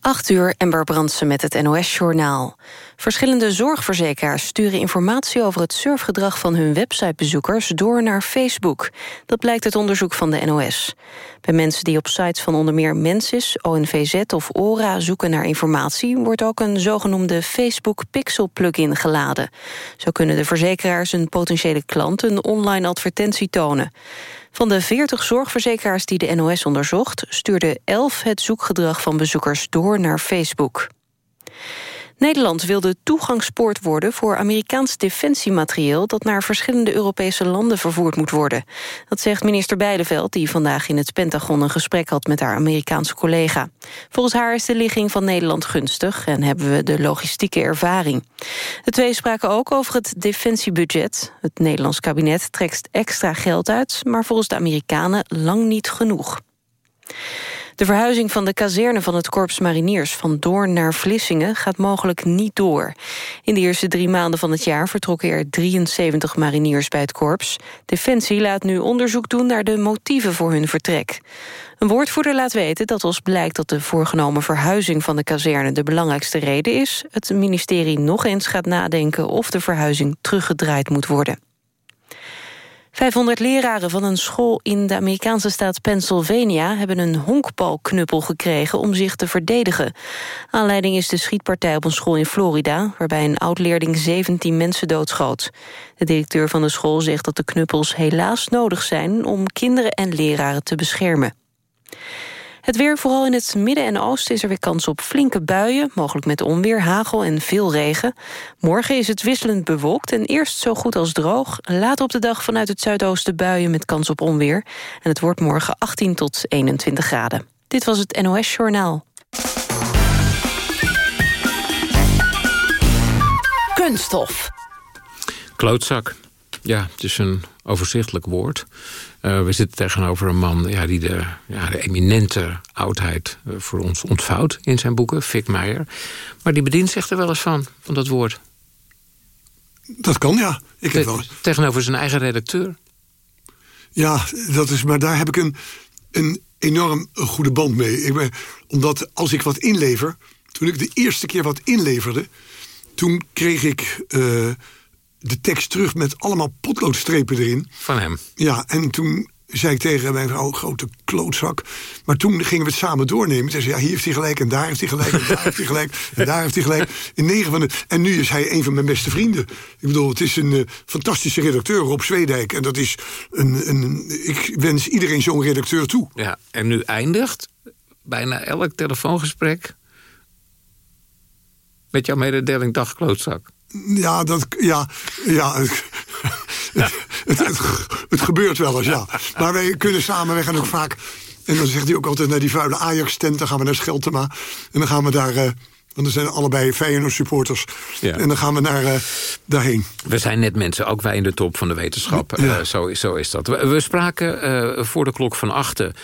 8 uur, Ember Brandsen met het NOS-journaal. Verschillende zorgverzekeraars sturen informatie over het surfgedrag van hun websitebezoekers door naar Facebook. Dat blijkt uit onderzoek van de NOS. Bij mensen die op sites van onder meer Mensis, ONVZ of ORA zoeken naar informatie, wordt ook een zogenoemde Facebook Pixel plugin geladen. Zo kunnen de verzekeraars een potentiële klant een online advertentie tonen. Van de 40 zorgverzekeraars die de NOS onderzocht... stuurde 11 het zoekgedrag van bezoekers door naar Facebook. Nederland wil de toegangspoort worden voor Amerikaans defensiematerieel dat naar verschillende Europese landen vervoerd moet worden. Dat zegt minister Beideveld, die vandaag in het Pentagon een gesprek had met haar Amerikaanse collega. Volgens haar is de ligging van Nederland gunstig en hebben we de logistieke ervaring. De twee spraken ook over het defensiebudget. Het Nederlands kabinet trekt extra geld uit, maar volgens de Amerikanen lang niet genoeg. De verhuizing van de kazerne van het Korps Mariniers van Doorn naar Vlissingen gaat mogelijk niet door. In de eerste drie maanden van het jaar vertrokken er 73 mariniers bij het korps. Defensie laat nu onderzoek doen naar de motieven voor hun vertrek. Een woordvoerder laat weten dat als blijkt dat de voorgenomen verhuizing van de kazerne de belangrijkste reden is, het ministerie nog eens gaat nadenken of de verhuizing teruggedraaid moet worden. 500 leraren van een school in de Amerikaanse staat Pennsylvania... hebben een honkbalknuppel gekregen om zich te verdedigen. Aanleiding is de schietpartij op een school in Florida... waarbij een oud-leerling 17 mensen doodschoot. De directeur van de school zegt dat de knuppels helaas nodig zijn... om kinderen en leraren te beschermen. Het weer, vooral in het midden en oosten, is er weer kans op flinke buien. Mogelijk met onweer, hagel en veel regen. Morgen is het wisselend bewolkt en eerst zo goed als droog. Later op de dag vanuit het zuidoosten buien met kans op onweer. En het wordt morgen 18 tot 21 graden. Dit was het NOS Journaal. Kunststof. Klootzak. Ja, het is een overzichtelijk woord. Uh, we zitten tegenover een man ja, die de, ja, de eminente oudheid uh, voor ons ontvouwt in zijn boeken, Fik Meijer. Maar die bedient zich er wel eens van, van dat woord. Dat kan, ja. Ik heb wel... Tegenover zijn eigen redacteur. Ja, dat is, maar daar heb ik een, een enorm goede band mee. Ik ben, omdat als ik wat inlever... Toen ik de eerste keer wat inleverde... toen kreeg ik... Uh, de tekst terug met allemaal potloodstrepen erin. Van hem? Ja, en toen zei ik tegen mijn vrouw, grote klootzak. Maar toen gingen we het samen doornemen. Ze zei, ja, hier heeft hij gelijk, en daar heeft hij gelijk, en daar heeft hij gelijk, en daar heeft hij gelijk. In negen van de, en nu is hij een van mijn beste vrienden. Ik bedoel, het is een uh, fantastische redacteur, Rob Zwedijk. En dat is een, een ik wens iedereen zo'n redacteur toe. Ja, en nu eindigt bijna elk telefoongesprek... met jouw mededeling, dag klootzak. Ja, dat, ja, ja het, het, het, gebeurt wel eens, ja. Maar wij kunnen samen, wij gaan ook vaak... en dan zegt hij ook altijd naar die vuile Ajax-tent... dan gaan we naar Scheltema en dan gaan we daar... Uh, want er zijn allebei Feyenoord supporters. Ja. En dan gaan we naar, uh, daarheen. We zijn net mensen, ook wij in de top van de wetenschap. Ja. Uh, zo, zo is dat. We, we spraken voor de klok van achten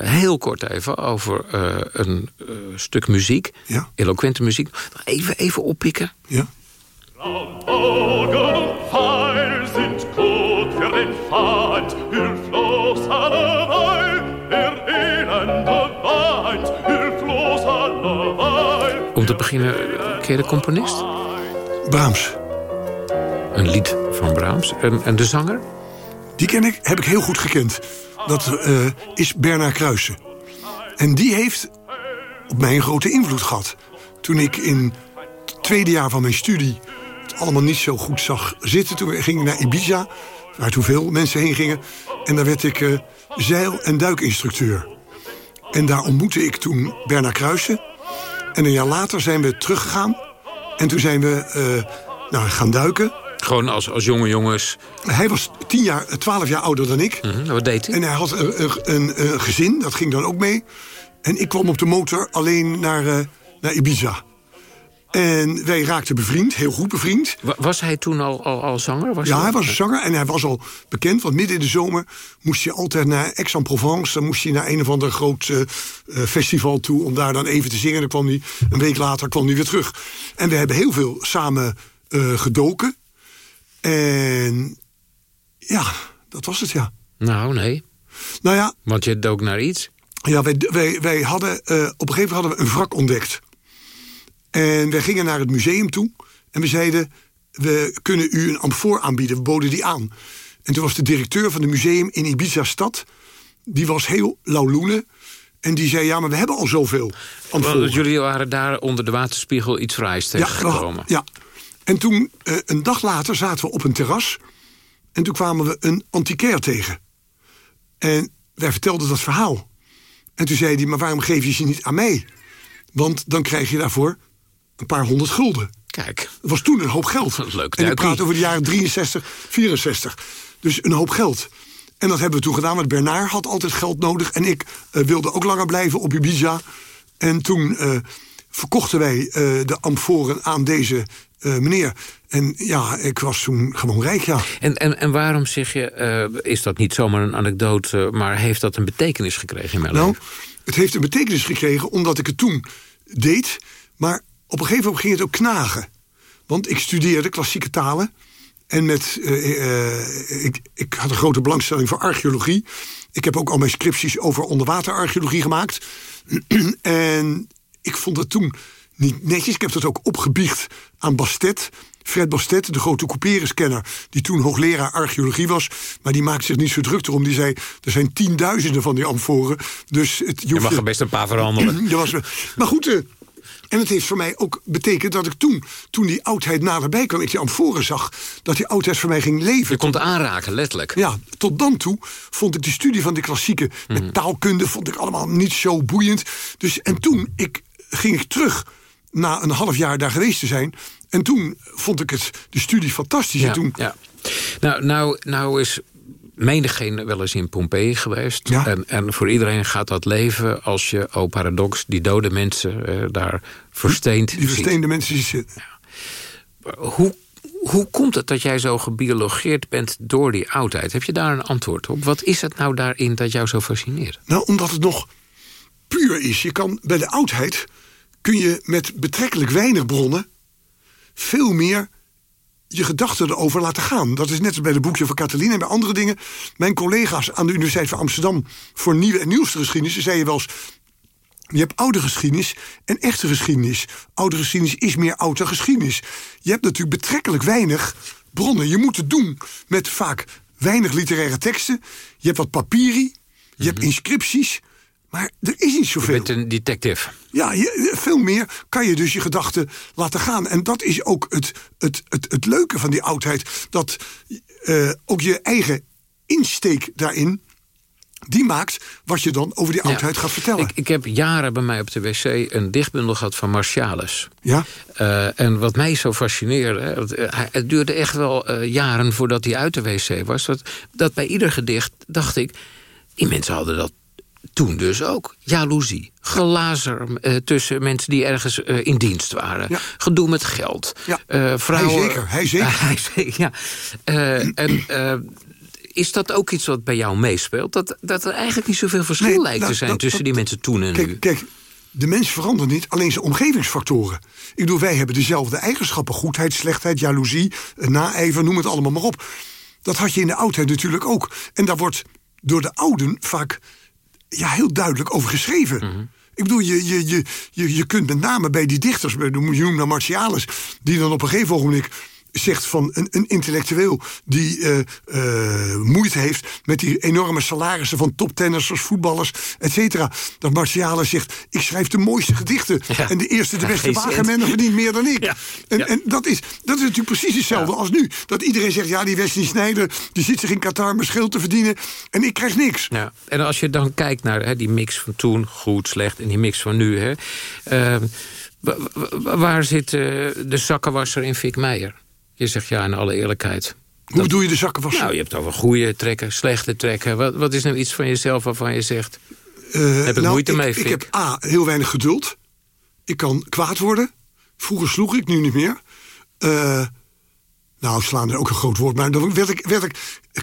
heel kort even over een stuk muziek. Ja. Eloquente muziek. Even, even oppikken. Ja. Om te beginnen, ken je de componist? Brahms. Een lied van Brahms. En, en de zanger? Die ken ik, heb ik heel goed gekend. Dat uh, is Bernard Kruijsen. En die heeft op mij een grote invloed gehad. Toen ik in het tweede jaar van mijn studie allemaal niet zo goed zag zitten. Toen ging ik naar Ibiza, waar toen veel mensen heen gingen. En daar werd ik uh, zeil- en duikinstructeur. En daar ontmoette ik toen Bernard Kruijsen. En een jaar later zijn we teruggegaan. En toen zijn we uh, nou, gaan duiken. Gewoon als, als jonge jongens? Hij was tien jaar, twaalf jaar ouder dan ik. Mm -hmm, wat deed hij? En hij had een, een, een, gezin, dat ging dan ook mee. En ik kwam op de motor alleen naar, uh, naar Ibiza. En wij raakten bevriend, heel goed bevriend. Was hij toen al, al, al zanger? Was ja, hij, was een zanger en hij was al bekend. Want midden in de zomer moest hij altijd naar Aix-en-Provence. Dan moest hij naar een of ander groot uh, festival toe... om daar dan even te zingen. Dan kwam hij, een week later kwam hij weer terug. En we hebben heel veel samen uh, gedoken. En ja, dat was het, ja. Nou, nee. Nou ja. Want je dook naar iets? Ja, wij, wij, wij hadden, eh, op een gegeven moment hadden we een wrak ontdekt. En wij gingen naar het museum toe. En we zeiden, we kunnen u een amfoor aanbieden. We boden die aan. En toen was de directeur van het museum in Ibiza-stad... die was heel lauwloenen. En die zei, ja, maar we hebben al zoveel amforen. Want jullie waren daar onder de waterspiegel iets fraais Ja, we- tegengekomen. ja. En toen, eh, een dag later, zaten we op een terras. En toen kwamen we een antiquair tegen. En wij vertelden dat verhaal. En toen zei hij, maar waarom geef je ze niet aan mij? Want dan krijg je daarvoor een paar honderd gulden. Kijk, Dat was toen een hoop geld. Dat leuk, en ik praat over de jaren 63, 64. Dus een hoop geld. En dat hebben we toen gedaan, want Bernard had altijd geld nodig. En ik eh, wilde ook langer blijven op Ibiza. En toen eh, verkochten wij eh, de amforen aan deze meneer. En ja, ik was toen gewoon rijk, ja. en, en, en waarom zeg je, is dat niet zomaar een anekdote... maar heeft dat een betekenis gekregen in mijn Nou, leven? het heeft een betekenis gekregen omdat ik het toen deed. Maar op een gegeven moment ging het ook knagen. Want ik studeerde klassieke talen. En met, eh, eh, ik, ik had een grote belangstelling voor archeologie. Ik heb ook al mijn scripties over onderwaterarcheologie gemaakt. en ik vond het toen niet netjes. Ik heb dat ook opgebiecht aan Bastet. Fred Bastet, de grote couperuskenner... die toen hoogleraar archeologie was. Maar die maakte zich niet zo druk erom. Die zei, er zijn tienduizenden van die amforen. Dus het, je mag er best een paar verhandelen. er was, maar goed, eh, en het heeft voor mij ook betekend dat ik toen, toen die oudheid naderbij kwam, ik die amforen zag, dat die oudheid voor mij ging leven. Je komt aanraken, letterlijk. Ja, tot dan toe vond ik de studie van de klassieke Mhm. met taalkunde vond ik allemaal niet zo boeiend. Dus en toen ik, ging ik terug na een half jaar daar geweest te zijn. En toen vond ik het, de studie fantastisch. en toen, ja. Nou, nou, nou is menigeen wel eens in Pompeii geweest. Ja. En, en voor iedereen gaat dat leven als je, oh paradox... die dode mensen eh, daar versteend die ziet. versteende mensen die zitten. Hoe, hoe komt het dat jij zo gebiologeerd bent door die oudheid? Heb je daar een antwoord op? Wat is het nou daarin dat jou zo fascineert? Nou, omdat het nog puur is. Je kan bij de oudheid kun je met betrekkelijk weinig bronnen veel meer je gedachten erover laten gaan. Dat is net als bij de boekje van Catalina en bij andere dingen. Mijn collega's aan de Universiteit van Amsterdam voor nieuwe en nieuwste geschiedenis ze zeiden wel eens. Je hebt oude geschiedenis en echte geschiedenis. Oude geschiedenis is meer oude geschiedenis. Je hebt natuurlijk betrekkelijk weinig bronnen. Je moet het doen met vaak weinig literaire teksten. Je hebt wat papieri, je hebt inscripties. Maar er is niet Je zoveel. bent een detective. Ja, je- veel meer kan je dus je gedachten laten gaan. En dat is ook het, het, het, het leuke van die oudheid. Dat eh, ook je eigen insteek daarin... die maakt wat je dan over die oudheid Ja. gaat vertellen. Ik, ik heb jaren bij mij op de wc een dichtbundel gehad van Martialis. ja? Eh, en wat mij zo fascineerde, eh, het duurde echt wel jaren voordat hij uit de wc was. Dat, dat bij ieder gedicht dacht ik, die mensen hadden dat toen dus ook. Jaloezie, gelazer eh, tussen mensen die ergens eh, in dienst waren. Ja. Gedoe met geld. Ja. Eh, vrouwen, Hij zeker, hij zeker. Hij zeker, ja. En is dat ook iets wat bij jou meespeelt? Dat, dat er eigenlijk niet zoveel verschil Nee, lijkt nou, te zijn dat- tussen dat- die mensen toen en nu. Kijk, de mens verandert niet, alleen zijn omgevingsfactoren. Ik bedoel, wij hebben dezelfde eigenschappen. Goedheid, slechtheid, jaloezie, naijver, noem het allemaal maar op. Dat had je in de oudheid natuurlijk ook. En daar wordt door de ouden vaak ja, heel duidelijk over geschreven. Ik bedoel, je, je, je, je, je kunt met name bij die dichters, bij de- nou Martialis... die dan op een gegeven ogenblik zegt van een, een intellectueel... die eh, eh, moeite heeft met die enorme salarissen van toptennissers, voetballers, et cetera. Dat Martialis zegt, ik schrijf de mooiste gedichten... Ja. en de eerste, de beste wagenmenner verdient meer dan ik. Ja. En, Ja. en dat, is, dat is natuurlijk precies hetzelfde als nu. Dat iedereen zegt, ja, die Wesley Snijder... die zit zich in Qatar mijn schild te verdienen... en ik krijg niks. Ja, en als je dan kijkt naar hè, die mix van toen, goed, slecht... en die mix van nu, hè, eh, wa- waar zit eh, de zakkenwasser in Fik Meijer? Je zegt ja, in alle eerlijkheid. Hoe bedoel je de zakken was? Nou, je hebt over goede trekken, slechte trekken. Wat, wat is nou iets van jezelf waarvan je zegt... Eh, heb ik moeite ik, mee, Ik Fik? heb A, heel weinig geduld. Ik kan kwaad worden. Vroeger sloeg ik, nu niet meer. Eh, Nou, slaan is ook een groot woord, maar dan werd ik, werd ik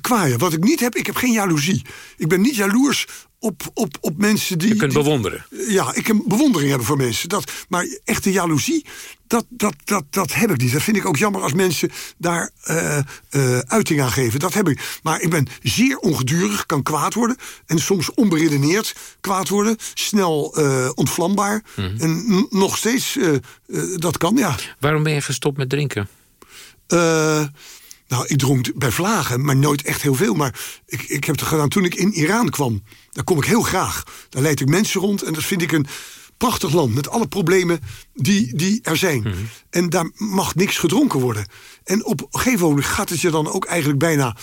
kwaaier. Wat ik niet heb, ik heb geen jaloezie. Ik ben niet jaloers op, op, op mensen die... Je kunt die- bewonderen. Ja, ik heb bewondering hebben voor mensen. Dat, maar echte jaloezie, dat, dat, dat, dat heb ik niet. Dat vind ik ook jammer als mensen daar eh, eh, uiting aan geven. Dat heb ik. Maar ik ben zeer ongedurig, kan kwaad worden. En soms onberedeneerd kwaad worden. Snel eh, ontvlambaar. En n- nog steeds, dat kan, ja. Waarom ben je gestopt met drinken? Eh, nou, ik dronk bij vlagen, maar nooit echt heel veel. Maar ik, ik heb het gedaan toen ik in Iran kwam. Daar kom ik heel graag. Daar leid ik mensen rond en dat vind ik een prachtig land... met alle problemen die, die er zijn. En daar mag niks gedronken worden. En op een gegeven moment gaat het je dan ook eigenlijk bijna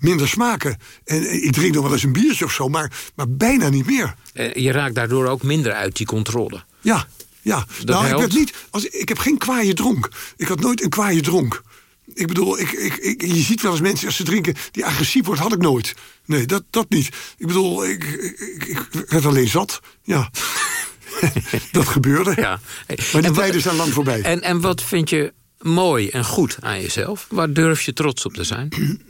minder smaken. En ik drink nog wel eens een biertje of zo, maar, maar bijna niet meer. Eh, Je raakt daardoor ook minder uit die controle. Ja, ja. nou, ik, werd niet, als, ik heb geen kwaaie dronk. Ik had nooit een kwaaie dronk. Ik bedoel, ik, ik, ik, je ziet wel eens mensen als ze drinken die agressief wordt, had ik nooit. Nee, dat, dat niet. Ik bedoel, ik, ik, ik werd alleen zat. Ja. dat gebeurde. Ja. Maar die tijden zijn lang voorbij. En, en wat vind je mooi en goed aan jezelf? Waar durf je trots op te zijn?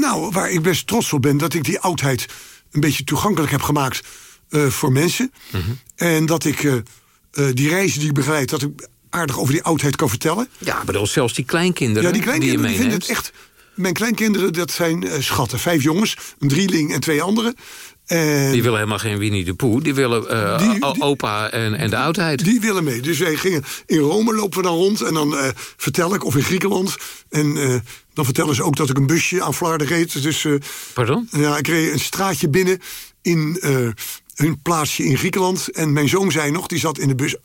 Nou, waar ik best trots op ben, dat ik die oudheid een beetje toegankelijk heb gemaakt eh, voor mensen. Mhm. En dat ik eh, eh, die reizen die ik begeleid, dat ik aardig over die oudheid kan vertellen. Ja, bedoel, zelfs die kleinkinderen, Ja, die die kleinkinderen je die vinden het echt... Mijn kleinkinderen, dat zijn eh, schatten. Vijf jongens, een drieling en twee anderen. En Die willen helemaal geen Winnie de Pooh. Die willen eh, Die- die- opa en, en de oudheid. die willen mee. Dus wij gingen in Rome lopen we dan rond. En dan eh, vertel ik, of in Griekenland. En eh, dan vertellen ze ook dat ik een busje aan Vlaarden reed. Dus eh, Pardon? ja, ik reed een straatje binnen in eh, een plaatsje in Griekenland. En mijn zoon zei nog, die zat in de bus...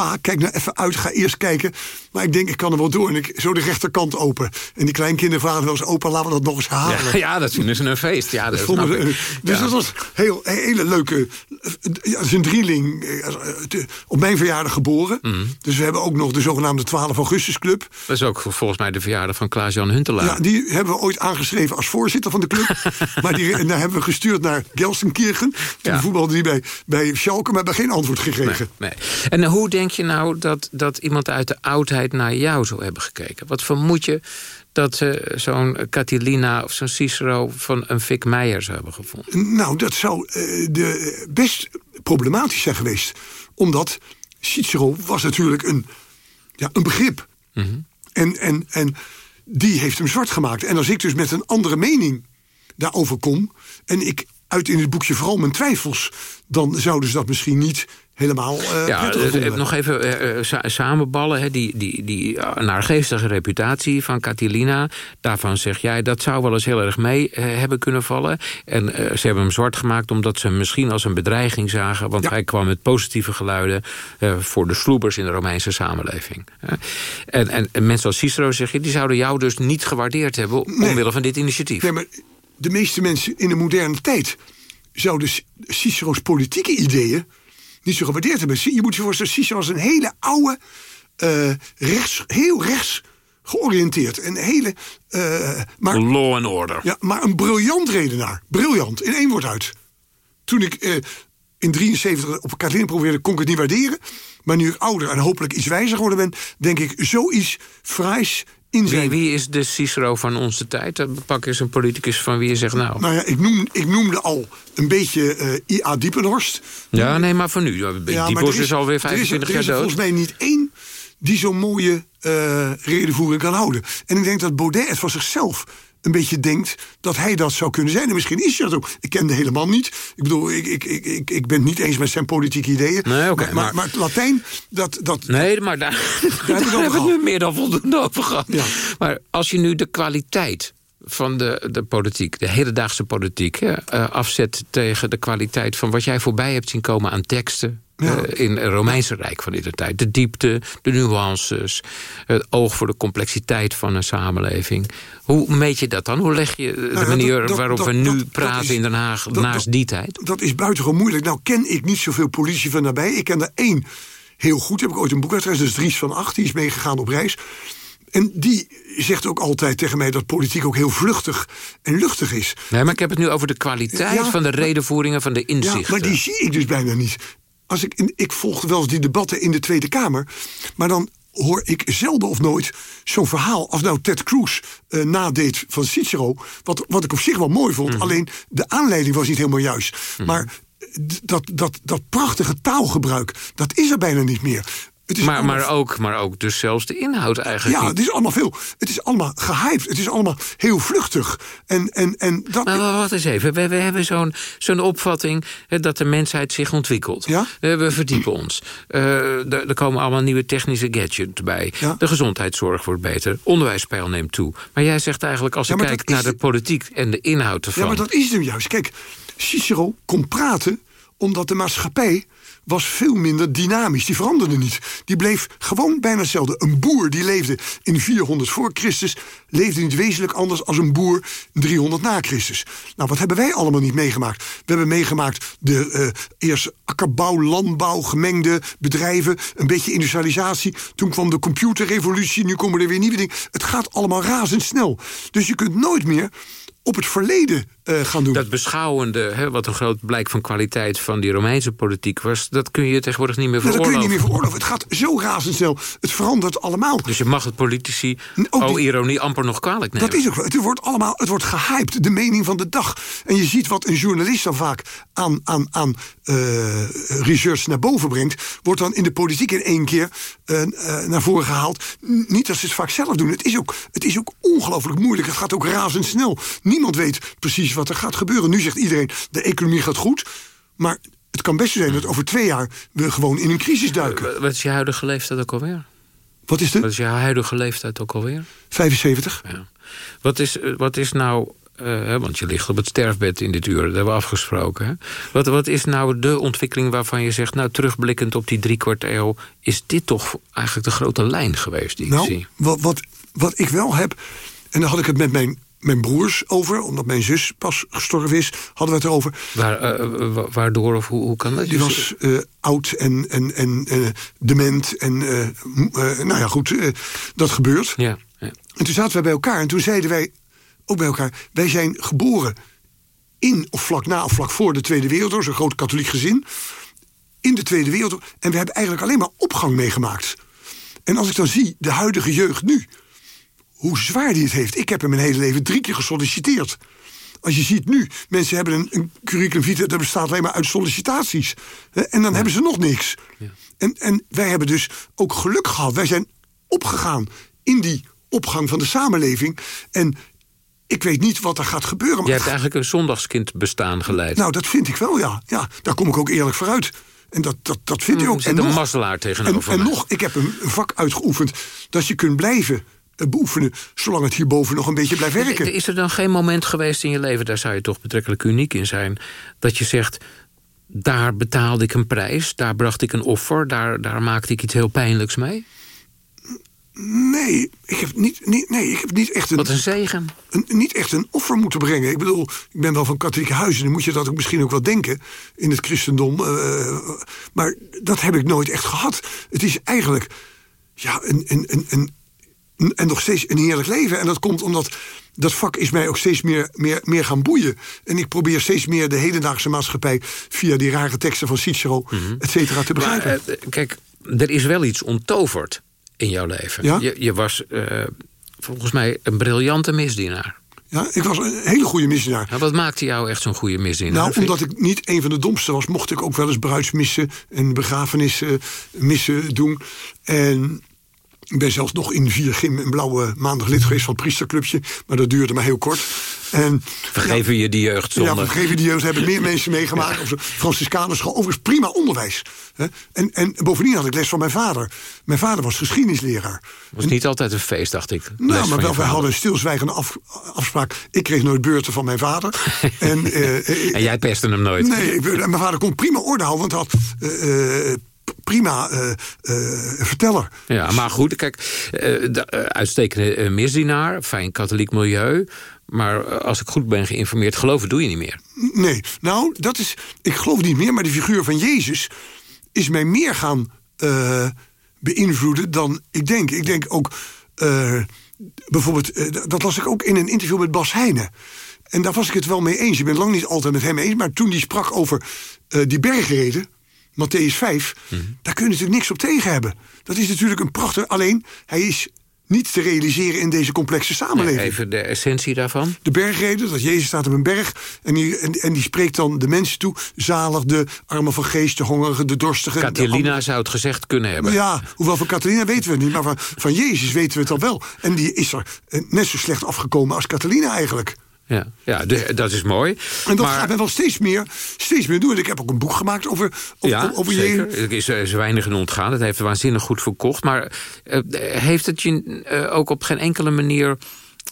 Pa, kijk nou even uit, ga eerst kijken. Maar ik denk, ik kan er wel door. En ik zo de rechterkant open. En die kleinkinderen vragen wel eens... opa, laten we dat nog eens halen. Ja, ja, dat vinden ze een feest. Ja, dat Vonden ik. dus Ja. dat was heel, een hele leuke. Ja, het is een drieling. eh, te- Op mijn verjaardag geboren. Mhm. Dus we hebben ook nog de zogenaamde 12 Augustus Club. Dat is ook volgens mij de verjaardag van Klaas-Jan Huntelaar. Ja, die hebben we ooit aangeschreven als voorzitter van de club. maar die en daar hebben we gestuurd naar Gelsenkirchen. Toen Ja. voetbalde die bij, bij Schalke, maar hebben geen antwoord gekregen. Nee. En hoe denk je nou dat, dat iemand uit de oudheid naar jou zou hebben gekeken? Wat vermoed je dat eh, zo'n Catilina of zo'n Cicero van een Vic Meijer zou hebben gevonden? Nou, dat zou eh, de, best problematisch zijn geweest. Omdat Cicero was natuurlijk een, ja, een begrip. en, en, en die heeft hem zwart gemaakt. En als ik dus met een andere mening daarover kom... en ik uit in het boekje vooral mijn twijfels... dan zouden ze dat misschien niet helemaal eh Ja, prettig eh, vinden. nog even eh, eh, sa- samenballen. Hè, die die, die eh, naargeestige reputatie van Catilina. Daarvan zeg jij, dat zou wel eens heel erg mee eh, hebben kunnen vallen. En eh, ze hebben hem zwart gemaakt omdat ze hem misschien als een bedreiging zagen. Want Ja. hij kwam met positieve geluiden eh, voor de sloebers in de Romeinse samenleving. En, en, en mensen als Cicero, zeg je, die zouden jou dus niet gewaardeerd hebben... omwille van dit initiatief. Nee, maar de meeste mensen in de moderne tijd... zouden Cicero's politieke ideeën niet zo gewaardeerd hebben. Je moet je voorstellen, Cicero was een hele oude... eh, rechts, heel rechts georiënteerd. Een hele... eh, maar, Law and order. ja, maar een briljant redenaar. Briljant, in één woord uit. Toen ik eh, in 73 op Kathleen probeerde, kon ik het niet waarderen. Maar nu ik ouder en hopelijk iets wijzer geworden ben... denk ik zoiets fraais in Wie, zijn... wie is de Cicero van onze tijd? Eh, Pak eens een politicus van wie je zegt nou... Nou ja, ik, noem, ik noemde al een beetje eh I.A. Diepenhorst. Ja, nee, maar voor nu. Ja, Die maar Bos er is, alweer is er- 25 er jaar is er dood. volgens mij niet één die zo'n mooie eh redenvoering kan houden. En ik denk dat Baudet het van zichzelf een beetje denkt dat hij dat zou kunnen zijn. En misschien is hij dat ook. Ik ken de helemaal niet. Ik bedoel, ik, ik, ik, ik, ik ben het niet eens met zijn politieke ideeën. Nee, oké, maar, maar, het Latijn, dat... dat Nee, maar daar, daar hebben we het nu meer dan voldoende over gehad. Ja. Maar als je nu de kwaliteit van de, de politiek, de hedendaagse politiek... hè, eh, afzet tegen de kwaliteit van wat jij voorbij hebt zien komen aan teksten... Ja. eh, in het Romeinse Rijk van deze tijd. De diepte, de nuances, het oog voor de complexiteit van een samenleving. Hoe meet je dat dan? Hoe leg je de Nou ja, manier dat- waarop dat- we nu dat- praten is- in Den Haag naast die tijd? Dat is buitengewoon moeilijk. Nou ken ik niet zoveel politici van nabij. Ik ken er één heel goed. Heb ik ooit een boek uitgegeven. Dat is Dries van Acht. Die is meegegaan op reis. En die zegt ook altijd tegen mij dat politiek ook heel vluchtig en luchtig is. Nee, maar ik heb het nu over de kwaliteit Ja, van de redenvoeringen, van de Ja, inzichten. maar die zie ik dus bijna niet. Als ik, in- ik volg wel eens die debatten in de Tweede Kamer. Maar dan hoor ik zelden of nooit zo'n verhaal als nou Ted Cruz eh, nadeed van Cicero. Wat, wat ik op zich wel mooi vond. Mhm. Alleen de aanleiding was niet helemaal juist. Maar d- dat, dat, dat prachtige taalgebruik, dat is er bijna niet meer. Het Maar, allemaal- maar, ook, maar ook dus zelfs de inhoud eigenlijk ja, het is allemaal veel. Het is allemaal gehyped. Het is allemaal heel vluchtig. En, en, en dat. Maar wa- wacht eens even. We, we hebben zo'n zo'n opvatting hè, dat de mensheid zich ontwikkelt. Ja? We verdiepen ons. Eh, er, komen allemaal nieuwe technische gadgets bij. Ja. De gezondheidszorg wordt beter. Onderwijspeil neemt toe. Maar jij zegt eigenlijk, als je kijkt naar is de politiek en de inhoud ervan... Ja, maar dat is hem juist. Kijk, Cicero kon praten omdat de maatschappij was veel minder dynamisch. Die veranderde niet. Die bleef gewoon bijna hetzelfde. Een boer die leefde in 400 voor Christus... leefde niet wezenlijk anders als een boer 300 na Christus. Nou, wat hebben wij allemaal niet meegemaakt? We hebben meegemaakt de eh, eerst akkerbouw, landbouw, gemengde bedrijven... een beetje industrialisatie. Toen kwam de computerrevolutie, nu komen er weer nieuwe dingen. Het gaat allemaal razendsnel. Dus je kunt nooit meer op het verleden eh, gaan doen. Dat beschouwende, hè, wat een groot blijk van kwaliteit van die Romeinse politiek was... dat kun je tegenwoordig niet meer Nou, dat kun je veroorloven. niet meer veroorloven. Het gaat zo razendsnel. Het verandert allemaal. Dus je mag het politici, ook oh niet. ironie, amper nog kwalijk nemen. Dat is ook wel. Het wordt allemaal, het wordt gehyped, de mening van de dag. En je ziet wat een journalist dan vaak aan, aan, aan eh, research naar boven brengt, wordt dan in de politiek in één keer eh, naar voren gehaald. Niet dat ze het vaak zelf doen. Het is ook, het is ook ongelooflijk moeilijk. Het gaat ook razendsnel. Niemand weet precies wat er gaat gebeuren. Nu zegt iedereen, de economie gaat goed. Maar het kan best zijn dat over twee jaar we gewoon in een crisis duiken. Wat is je huidige leeftijd ook alweer? Wat is Wat de? is je huidige leeftijd ook alweer? 75? Ja. Wat, is, eh, wat is nou... eh, want je ligt op het sterfbed in dit uur, dat hebben we afgesproken. Hè? Wat, wat is nou de ontwikkeling waarvan je zegt... nou, terugblikkend op die driekwart eeuw... is dit toch eigenlijk de grote lijn geweest die ik Nou, zie? wat, wat, wat ik wel heb, en daar had ik het met mijn, mijn broers over, omdat mijn zus pas gestorven is, hadden we het erover. Waar, wa- waardoor of hoe, hoe kan dat? Die was eh, oud en, en, en dement. En nou ja, goed, dat gebeurt. Ja, ja. En toen zaten wij bij elkaar en toen zeiden wij ook bij elkaar: wij zijn geboren in of vlak na of vlak voor de Tweede Wereldoorlog, zo'n groot katholiek gezin. In de Tweede Wereldoorlog. En we hebben eigenlijk alleen maar opgang meegemaakt. En als ik dan zie de huidige jeugd nu, hoe zwaar die het heeft. Ik heb in mijn hele leven drie keer gesolliciteerd. Als je ziet nu, mensen hebben een, een curriculum vitae... dat bestaat alleen maar uit sollicitaties. En dan hebben ze nog niks. En, en wij hebben dus ook geluk gehad. Wij zijn opgegaan in die opgang van de samenleving. En ik weet niet wat er gaat gebeuren. Maar Je hebt eigenlijk een zondagskind bestaan geleid. Nou, dat vind ik wel, ja. ja. Daar kom ik ook eerlijk vooruit. En dat, dat, dat vind ik Hmm, ook. zit en een mazzelaar tegenover En, nog, ik heb een vak uitgeoefend... dat je kunt blijven beoefenen... zolang het hierboven nog een beetje blijft werken. Is er dan geen moment geweest in je leven... daar zou je toch betrekkelijk uniek in zijn... dat je zegt, daar betaalde ik een prijs... daar bracht ik een offer, daar, daar maakte ik iets heel pijnlijks mee? Nee, ik heb niet, niet, nee, ik heb niet echt een, Wat een zegen. een, niet echt een offer moeten brengen. Ik bedoel, ik ben wel van katholieke huizen... dan moet je dat ook misschien ook wel denken in het christendom. eh, maar dat heb ik nooit echt gehad. Het is eigenlijk ja, een, een, een- en nog steeds een heerlijk leven. En dat komt omdat dat vak is mij ook steeds meer, meer, meer gaan boeien. En ik probeer steeds meer de hedendaagse maatschappij... via die rare teksten van Cicero, et cetera, te Maar begrijpen. eh, kijk, er is wel iets onttoverd in jouw leven. Ja? Je, je was eh, volgens mij een briljante misdienaar. ja, ik was een hele goede missionaar. Nou, wat maakte jou echt zo'n goede misdienaar? Nou, omdat ik niet een van de domste was, mocht ik ook wel eens bruidsmissen en begrafenissen missen doen. En ik ben zelfs nog in vier gym een blauwe maandag lid geweest van het priesterclubje. Maar dat duurde maar heel kort. En, Vergeven je die jeugdzonde? Ja, vergeven die jeugd hebben meer mensen meegemaakt. Franciscanerschool, overigens prima onderwijs. Hè. En, en bovendien had ik les van mijn vader. Mijn vader was geschiedenisleraar. was niet altijd een feest, dacht ik. Nou, maar wel, wij hadden een stilzwijgende af- afspraak. Ik kreeg nooit beurten van mijn vader. en, eh, eh, En jij pestte hem nooit? Nee, ik, mijn vader kon prima orde houden, want hij had eh, prima eh, verteller. Ja, maar goed, kijk, eh, de, uitstekende misdienaar, fijn katholiek milieu. Maar als ik goed ben geïnformeerd, geloven doe je niet meer. Nee, nou, dat is. Ik geloof niet meer, maar de figuur van Jezus is mij meer gaan beïnvloeden dan ik denk. Ik denk ook. bijvoorbeeld, dat las ik ook in een interview met Bas Heijnen. En daar was ik het wel mee eens. Ik ben lang niet altijd met hem eens. Maar toen hij sprak over die bergreden. Matthäus 5, daar kun je natuurlijk niks op tegen hebben. Dat is natuurlijk een prachtig... Alleen, hij is niet te realiseren in deze complexe samenleving. Even de essentie daarvan. De bergreden, dat Jezus staat op een berg... En die, en, en die spreekt dan de mensen toe. Zalig, de armen van geest, de hongerigen, de dorstigen. Catilina zou het gezegd kunnen hebben. Ja, hoewel van Catalina weten we het niet, maar van, van Jezus weten we het al wel. En die is er eh, net zo slecht afgekomen als Catalina eigenlijk. Ja, ja de- dat is mooi. En dat maar, gaat men wel steeds meer, steeds meer doen. En ik heb ook een boek gemaakt over, over, ja, over zeker. Jezus. Er is, er is weinig in ontgaan. Het heeft waanzinnig goed verkocht. Maar eh, heeft het je eh, ook op geen enkele manier...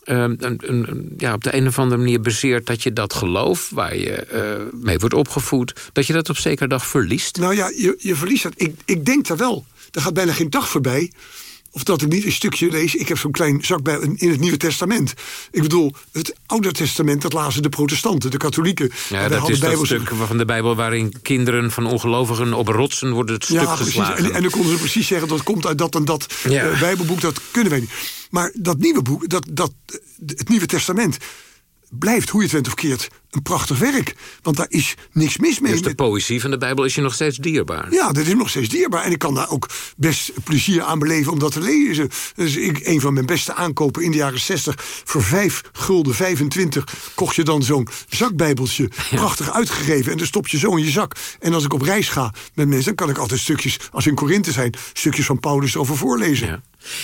eh, een, ja, op de een of andere manier bezeerd dat je dat geloof... waar je eh, mee wordt opgevoed... dat je dat op zekere dag verliest? Nou ja, je, je verliest dat. Ik, ik denk daar wel. Er gaat bijna geen dag voorbij. Of dat ik niet een stukje lees. Ik heb zo'n klein zak bij in het Nieuwe Testament. Ik bedoel, het Oude Testament, dat lazen de protestanten, de katholieken. Ja, dat is dat Bijbelse- stuk van de Bijbel... waarin kinderen van ongelovigen op rotsen worden het stuk Ja, precies. geslagen. En, en dan konden ze precies zeggen dat komt uit dat en dat Ja. eh, Bijbelboek. Dat kunnen wij niet. Maar dat nieuwe boek, dat, dat, het Nieuwe Testament, blijft, hoe je het went of keert, een prachtig werk. Want daar is niks mis mee. dus de poëzie van de Bijbel is je nog steeds dierbaar. Ja, dat is nog steeds dierbaar. En ik kan daar ook best plezier aan beleven om dat te lezen. Dus ik, een van mijn beste aankopen in de jaren 60. Voor 5 gulden 25 kocht je dan zo'n zakbijbeltje. Prachtig uitgegeven. En dan stop je zo in je zak. En als ik op reis ga met mensen... dan kan ik altijd stukjes, als in Korinthe zijn... stukjes van Paulus over voorlezen. Ja.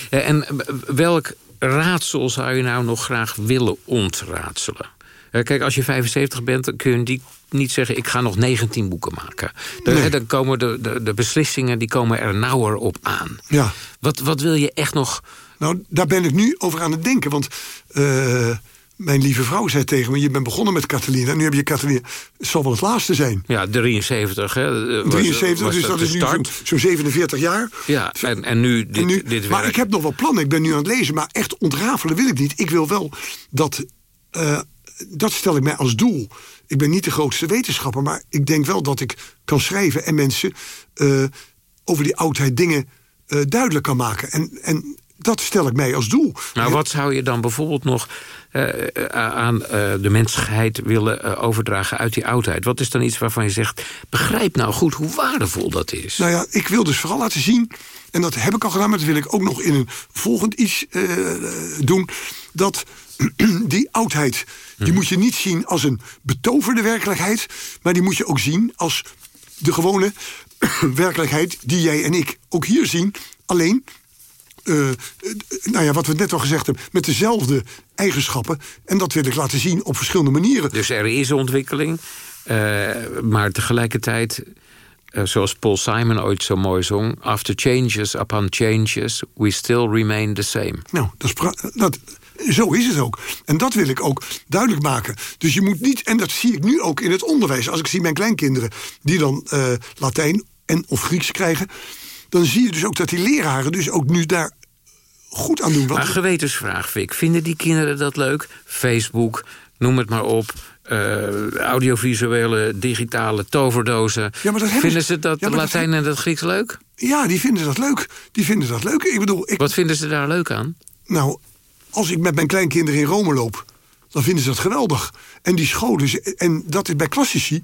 Eh, En eh, welk raadsel zou je nou nog graag willen ontraadselen? Eh, Kijk, als je 75 bent, dan kun je niet zeggen... ik ga nog 19 boeken maken. Dan, Nee. dan komen de, de, de beslissingen die komen er nauwer op aan. Ja. Wat, wat wil je echt nog... Nou, daar ben ik nu over aan het denken. Want eh, mijn lieve vrouw zei tegen me... je bent begonnen met Catalina. Nu heb je Catalina. Het zal wel het laatste zijn. Ja, 73, hè? was- 73, was dus dat is nu zo'n zo'n 47 jaar. Ja, en, en nu dit, En nu, dit maar werk. ik heb nog wel plannen. Ik ben nu aan het lezen. Maar echt ontrafelen wil ik niet. Ik wil wel dat... eh, dat stel ik mij als doel. Ik ben niet de grootste wetenschapper. Maar ik denk wel dat ik kan schrijven en mensen... eh, over die oudheid dingen eh, duidelijk kan maken. En, en dat stel ik mij als doel. Nou, wat zou je dan bijvoorbeeld nog eh, eh, aan eh, de mensheid willen overdragen uit die oudheid? Wat is dan iets waarvan je zegt, begrijp nou goed hoe waardevol dat is? Nou ja, ik wil dus vooral laten zien... en dat heb ik al gedaan, maar dat wil ik ook nog in een volgend iets doen... dat die oudheid, die moet je niet zien als een betoverde werkelijkheid... maar die moet je ook zien als de gewone werkelijkheid... die jij en ik ook hier zien. Alleen, eh, eh, nou ja, wat we net al gezegd hebben... met dezelfde eigenschappen. En dat wil ik laten zien op verschillende manieren. Dus er is ontwikkeling, eh, maar tegelijkertijd... zoals Paul Simon ooit zo mooi zong... After changes upon changes, we still remain the same. Nou, dat is dat, zo is het ook. En dat wil ik ook duidelijk maken. Dus je moet niet, en dat zie ik nu ook in het onderwijs. Als ik zie mijn kleinkinderen die dan Latijn en of Grieks krijgen, dan zie je dus ook dat die leraren dus ook nu daar goed aan doen. Want, Maar gewetensvraag, Vic. Vinden die kinderen dat leuk? Facebook, noem het maar op. eh, audiovisuele, digitale toverdozen. Ja, maar dat hebben vinden ze- ze dat Ja, maar dat Latijn en dat Grieks leuk? ja, die vinden dat leuk. Die vinden dat leuk. Ik bedoel, ik, Wat vinden ze daar leuk aan? nou, als ik met mijn kleinkinderen in Rome loop, dan vinden ze dat geweldig. En die scholen, en dat is bij klassici,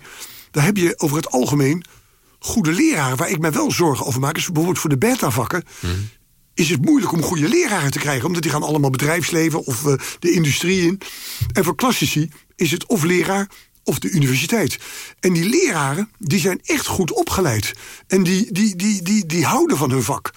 daar heb je over het algemeen goede leraren. Waar ik mij wel zorgen over maak, is bijvoorbeeld voor de beta-vakken. Is het moeilijk om goede leraren te krijgen, omdat die gaan allemaal bedrijfsleven of eh, de industrie in. En voor klassici is het of leraar of de universiteit. En die leraren, die zijn echt goed opgeleid. En die, die, die, die, die houden van hun vak.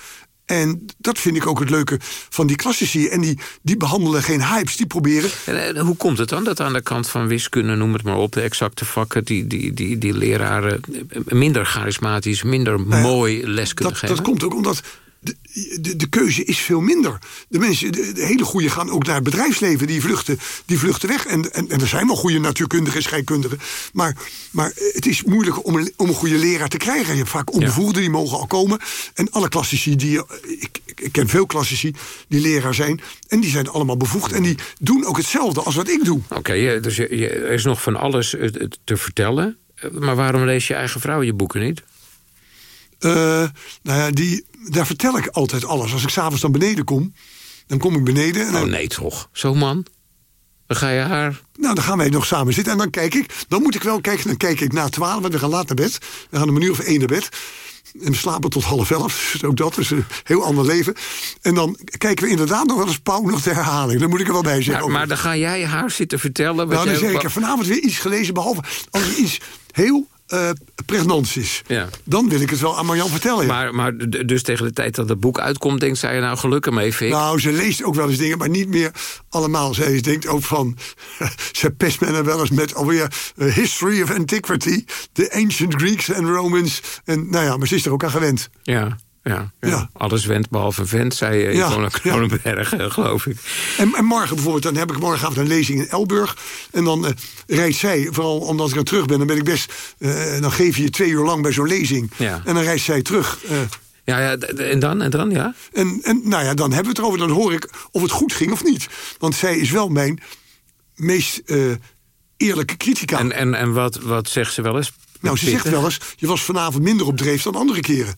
En dat vind ik ook het leuke van die klassici. En die, die behandelen geen hypes, die proberen... En, hoe komt het dan dat aan de kant van wiskunde, noem het maar op... de exacte vakken, die, die, die, die leraren minder charismatisch... minder mooi les kunnen dat, geven? dat komt ook omdat de, de, de keuze is veel minder. De mensen, de, de hele goede gaan ook naar het bedrijfsleven. Die vluchten, die vluchten weg. En, en, en er zijn wel goede natuurkundigen en scheikundigen. Maar, maar het is moeilijk om een, om een goede leraar te krijgen. Je hebt vaak onbevoegden, die mogen al komen. En alle klassici, die, ik, ik, ik ken veel klassici die leraar zijn. En die zijn allemaal bevoegd. En die doen ook hetzelfde als wat ik doe. Oké, eh, dus je, je- er is nog van alles eh, eh, te vertellen. Eh, Maar waarom lees je eigen vrouw je boeken niet? Eh, nou ja, die, daar vertel ik altijd alles. Als ik s'avonds dan beneden kom, dan kom ik beneden. En Oh nee toch, zo man? Dan ga je haar... Nou, dan gaan wij nog samen zitten en dan kijk ik. Dan moet ik wel kijken, dan kijk ik na twaalf, want we gaan laat naar bed. We gaan om een uur of één naar bed. En we slapen tot half elf, dus ook dat is een heel ander leven. En dan kijken we inderdaad nog wel eens Pauw nog de herhaling. Dan moet ik er wel bij zeggen. Maar, maar dan ga jij haar zitten vertellen... wat nou, dan zeg ik, heb vanavond weer iets gelezen, behalve als er iets heel is. Ja. Dan wil ik het wel aan Marjan vertellen. Maar, maar dus tegen de tijd dat het boek uitkomt... denkt zij nou gelukkig mee, Fik. Nou, ze leest ook wel eens dingen, maar niet meer allemaal. Zij denkt ook van, ze pest men er wel eens met alweer eh, History of Antiquity, the Ancient Greeks and Romans. En nou ja, maar ze is er ook aan gewend. Ja, ja, ja. Ja. alles went behalve vent, zei uh, Ja, Ivone ja. Kronenberg, eh, geloof ik. En, en morgen bijvoorbeeld, dan heb ik morgenavond een lezing in Elburg. En dan eh, rijdt zij, vooral omdat ik dan terug ben, dan ben ik best. eh, dan geef je je twee uur lang bij zo'n lezing. Ja. En dan reist zij terug. eh, Ja, ja, en dan, en dan, ja? En, en nou ja, dan hebben we het erover. Dan hoor ik of het goed ging of niet. Want zij is wel mijn meest eh, eerlijke critica. En, en, en wat, wat zegt ze wel eens? nou, ze zegt wel eens... je was vanavond minder op dreef dan andere keren.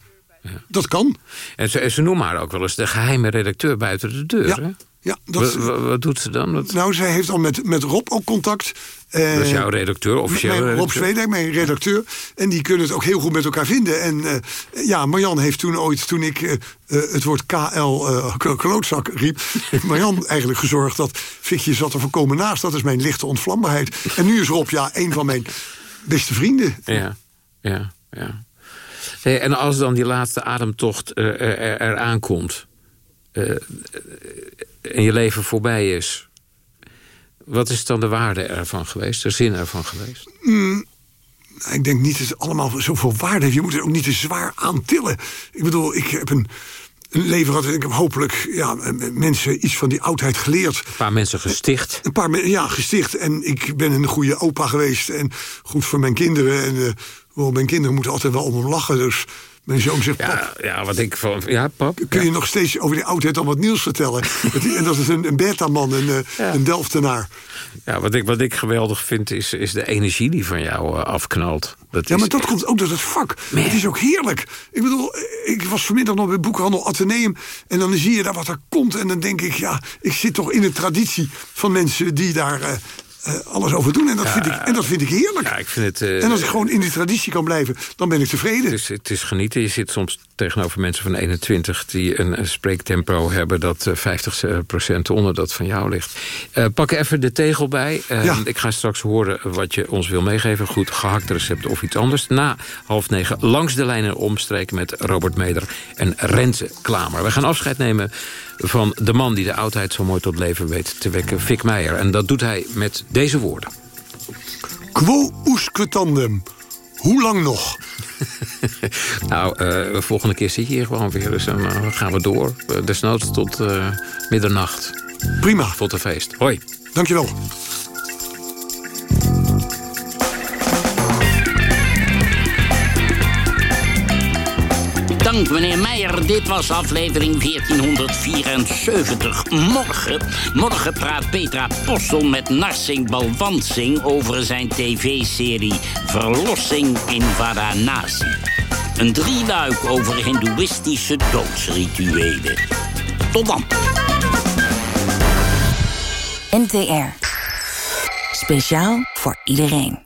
Dat kan. En ze, ze noemen haar ook wel eens de geheime redacteur buiten de deur. hè? Ja, ja Wat, dat, wat, wat doet ze dan? Wat, nou, zij heeft al met, met Rob ook contact. Eh, dat is jouw redacteur, officieel mijn, Rob? Zwedijk, mijn redacteur. En die kunnen het ook heel goed met elkaar vinden. En eh, ja, Marjan heeft toen ooit, toen ik eh, eh, het woord KL eh, klootzak riep... heeft Marjan eigenlijk gezorgd dat Fikje zat er volkomen naast. Dat is mijn lichte ontvlambaarheid. En nu is Rob, ja, een van mijn beste vrienden. Ja, ja, ja. En als dan die laatste ademtocht eh, er, er, eraan komt... eh, en je leven voorbij is... wat is dan de waarde ervan geweest, de zin ervan geweest? Nou, Ik denk niet dat het allemaal zoveel waarde heeft. Je moet het ook niet te zwaar aantillen. Ik bedoel, ik heb een, een leven gehad... en ik heb hopelijk ja, mensen iets van die oudheid geleerd... Een paar mensen gesticht. een paar ja, gesticht. En ik ben een goede opa geweest. En goed voor mijn kinderen. En eh, wel, mijn kinderen moeten altijd wel om hem lachen. Dus mijn zoon zegt, pap, Ja, ja, wat ik van... Ja, pap? kun je nog steeds over die oudheid dan wat nieuws vertellen? En dat is een, een Bertha-man, een, eh, Ja. een Delftenaar. Ja, wat ik, wat ik geweldig vind is, is de energie die van jou eh, afknalt. Dat Ja, maar dat echt- komt ook door het vak. Het is ook heerlijk. Ik bedoel, ik was vanmiddag nog bij Boekhandel Atheneum... en dan zie je daar wat er komt. En dan denk ik, ja, ik zit toch in een traditie van mensen... die daar eh, alles over doen. En dat, vind, ik, en dat vind ik heerlijk. Ja, ik vind het... eh, En als ik gewoon in die traditie kan blijven, dan ben ik tevreden. Het is, het is genieten. Je zit soms tegenover mensen van 21... die een, spreektempo hebben dat eh, 50% onder dat van jou ligt. Eh, pak even de tegel bij. Eh, Ja. Ik ga straks horen wat je ons wil meegeven. Goed, gehakt recept of iets anders. Na half negen langs de lijnen omstreken met Robert Meder en Renze Klamer. We gaan afscheid nemen van de man die de oudheid zo mooi tot leven weet te wekken. Fik Meijer. En dat doet hij met deze woorden. Quo usque tandem. Hoe lang nog? Nou, eh, volgende keer zit je hier gewoon weer. Dus dan eh, gaan we door. Eh, desnoods tot middernacht. Prima, Tot een feest. Hoi. dankjewel. Dank meneer Meijer. Dit was aflevering 1474. Morgen, morgen praat Petra Postel met Narsing Balwansing... over zijn tv-serie Verlossing in Varanasi. Een drieluik over hindoeïstische doodsrituelen. Tot dan. NTR. Speciaal voor iedereen.